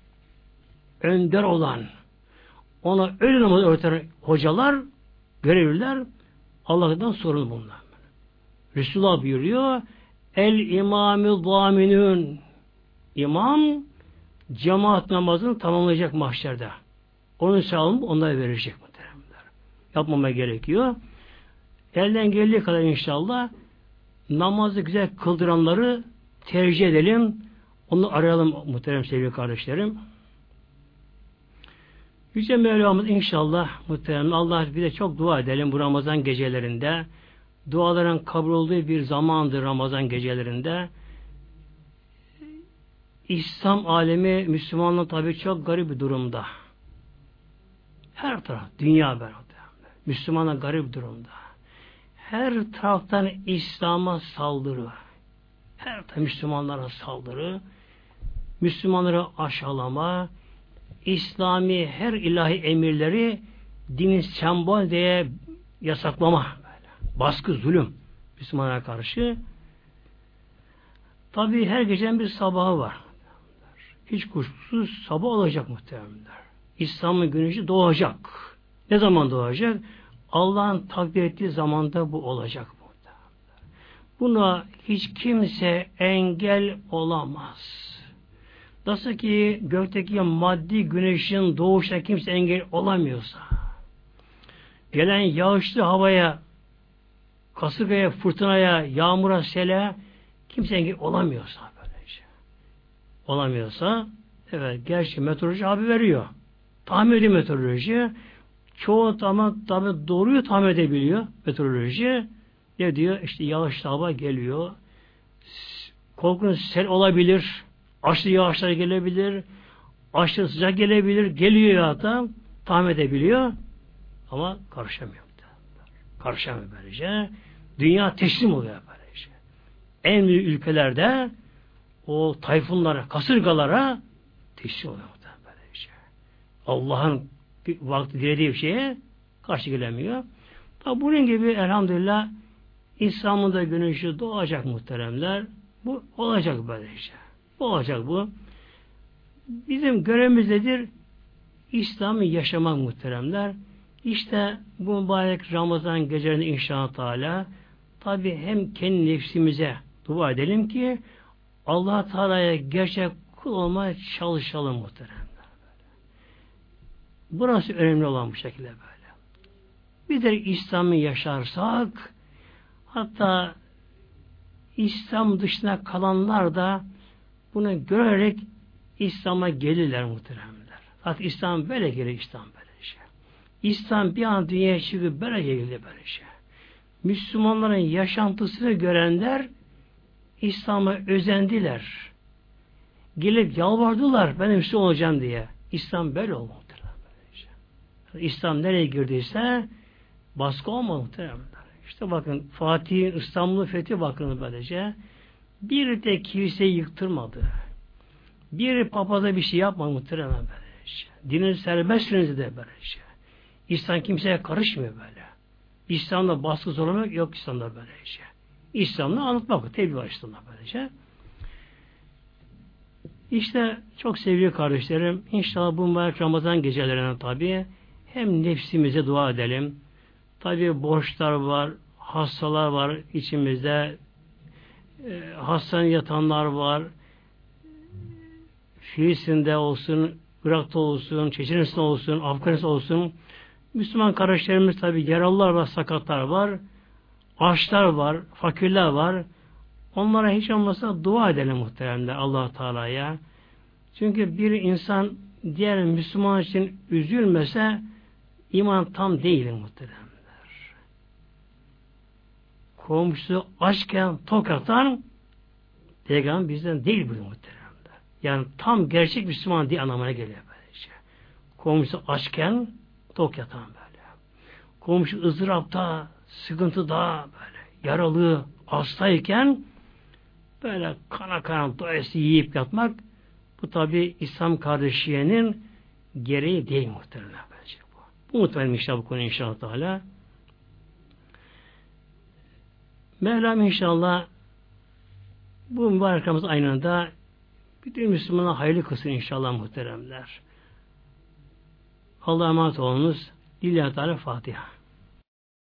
önder olan, ona öyle namaz öğreten hocalar, görevliler Allah'tan sorumlu bunlar. Resulullah buyuruyor, El imamı zaminün İmam cemaat namazını tamamlayacak mahşerde. Onun sevabını onlara verecek muhteremler. Yapmama gerekiyor. Elden geldiği kadar inşallah namazı güzel kıldıranları tercih edelim. Onu arayalım muhterem sevgili kardeşlerim. Yüce Mevlamız inşallah muhterem Allah bize çok dua edelim bu Ramazan gecelerinde duaların kabul olduğu bir zamandır Ramazan gecelerinde. İslam alemi Müslümanlık tabi çok garip bir durumda. Her taraf, dünya beraber. Müslümanlar garip durumda. her taraftan İslam'a saldırı. Her taraftan Müslümanlara saldırı. Müslümanları aşağılama, İslami her ilahi emirleri dinin sembol diye yasaklama. Baskı, zulüm Müslümanlara karşı. Tabi her gecenin bir sabahı var. Hiç kuşkusuz sabah olacak muhtemelenler. İslam'ın güneşi doğacak. Ne zaman doğacak? Allah'ın takdir ettiği zamanda bu olacak. Buna hiç kimse engel olamaz. Nasıl ki gökteki maddi güneşin doğuşuna kimse engel olamıyorsa, gelen yağışlı havaya, kasırgaya, fırtınaya, yağmura, sele kimse engel olamıyorsa böylece. Olamıyorsa, evet gerçi meteoroloji abi veriyor. Tahmin ediyor meteoroloji. Çoğu ama tabi doğruyu tahmin edebiliyor meteoroloji. Ne diyor? İşte yağışlı hava geliyor. Korkunç sel olabilir Aşırı yağışlar gelebilir, aşırı sıcak gelebilir, geliyor ya da tahmin edebiliyor ama karışamıyor. Karışamıyor böylece. Dünya teslim oluyor böylece. En büyük ülkelerde o tayfunlara, kasırgalara teslim oluyor böylece. Allah'ın vakti dilediği bir şeye karşı gelemiyor. Tabi bunun gibi elhamdülillah İslam'ın da güneşi doğacak muhteremler. Bu olacak böylece. Bu olacak bu. Bizim görevimiz nedir? İslam'ı yaşamak muhteremler. İşte bu mübarek Ramazan gecelerinde inşallah Teala tabi hem kendi nefsimize dua edelim ki allah Teala'ya gerçek kul olmaya çalışalım muhteremler. Burası önemli olan bu şekilde böyle. Bir de İslam'ı yaşarsak hatta İslam dışına kalanlar da bunu görerek İslam'a gelirler muhteremler. Zaten İslam böyle gelir İslam böyle şey. İslam bir an dünyaya çıkıp böyle geldi böyle şey. Müslümanların yaşantısını görenler İslam'a özendiler. Gelip yalvardılar ben Müslüman olacağım diye. İslam böyle oldu şey. İslam nereye girdiyse baskı muhteremler. İşte bakın Fatih'in İstanbul'u fethi bakın böylece. Bir de kiliseyi yıktırmadı. Bir papaza bir şey yapmadı muhtemelen böyle şey. Dinin serbestsiniz de böyle şey. İslam kimseye karışmıyor böyle. İslam'da baskı zorlamak yok İslam'da böyle şey. İslam'da anlatmak, tebliğ var İslam'da böyle şey. İşte çok sevgili kardeşlerim, inşallah bu mübarek Ramazan gecelerine tabi hem nefsimize dua edelim. Tabi borçlar var, hastalar var içimizde, e, hastane yatanlar var. Filistin'de olsun, Irak'ta olsun, Çeçenistan olsun, Afganistan olsun. Müslüman kardeşlerimiz tabi yaralılar var, sakatlar var. Açlar var, fakirler var. Onlara hiç olmazsa dua edelim muhteremler allah Teala'ya. Çünkü bir insan diğer Müslüman için üzülmese iman tam değil muhteremler. Komşusu açken tokatan Peygamber bizden değil bu muhteremler. Yani tam gerçek Müslüman diye anlamına geliyor böylece. Komşusu açken tok yatan böyle. Komşu ızdırapta, sıkıntıda böyle, yaralı, hastayken böyle kana kana doyası yiyip yatmak bu tabi İslam kardeşliğinin gereği değil muhtemelen bence bu. Bu muhtemelen inşallah bu konu inşallah. Mevlam inşallah bu mübarek Ramazan ayında bütün Müslümana hayırlı kılsın inşallah muhteremler. Allah'a emanet olunuz. Lillahi Teala Fatiha.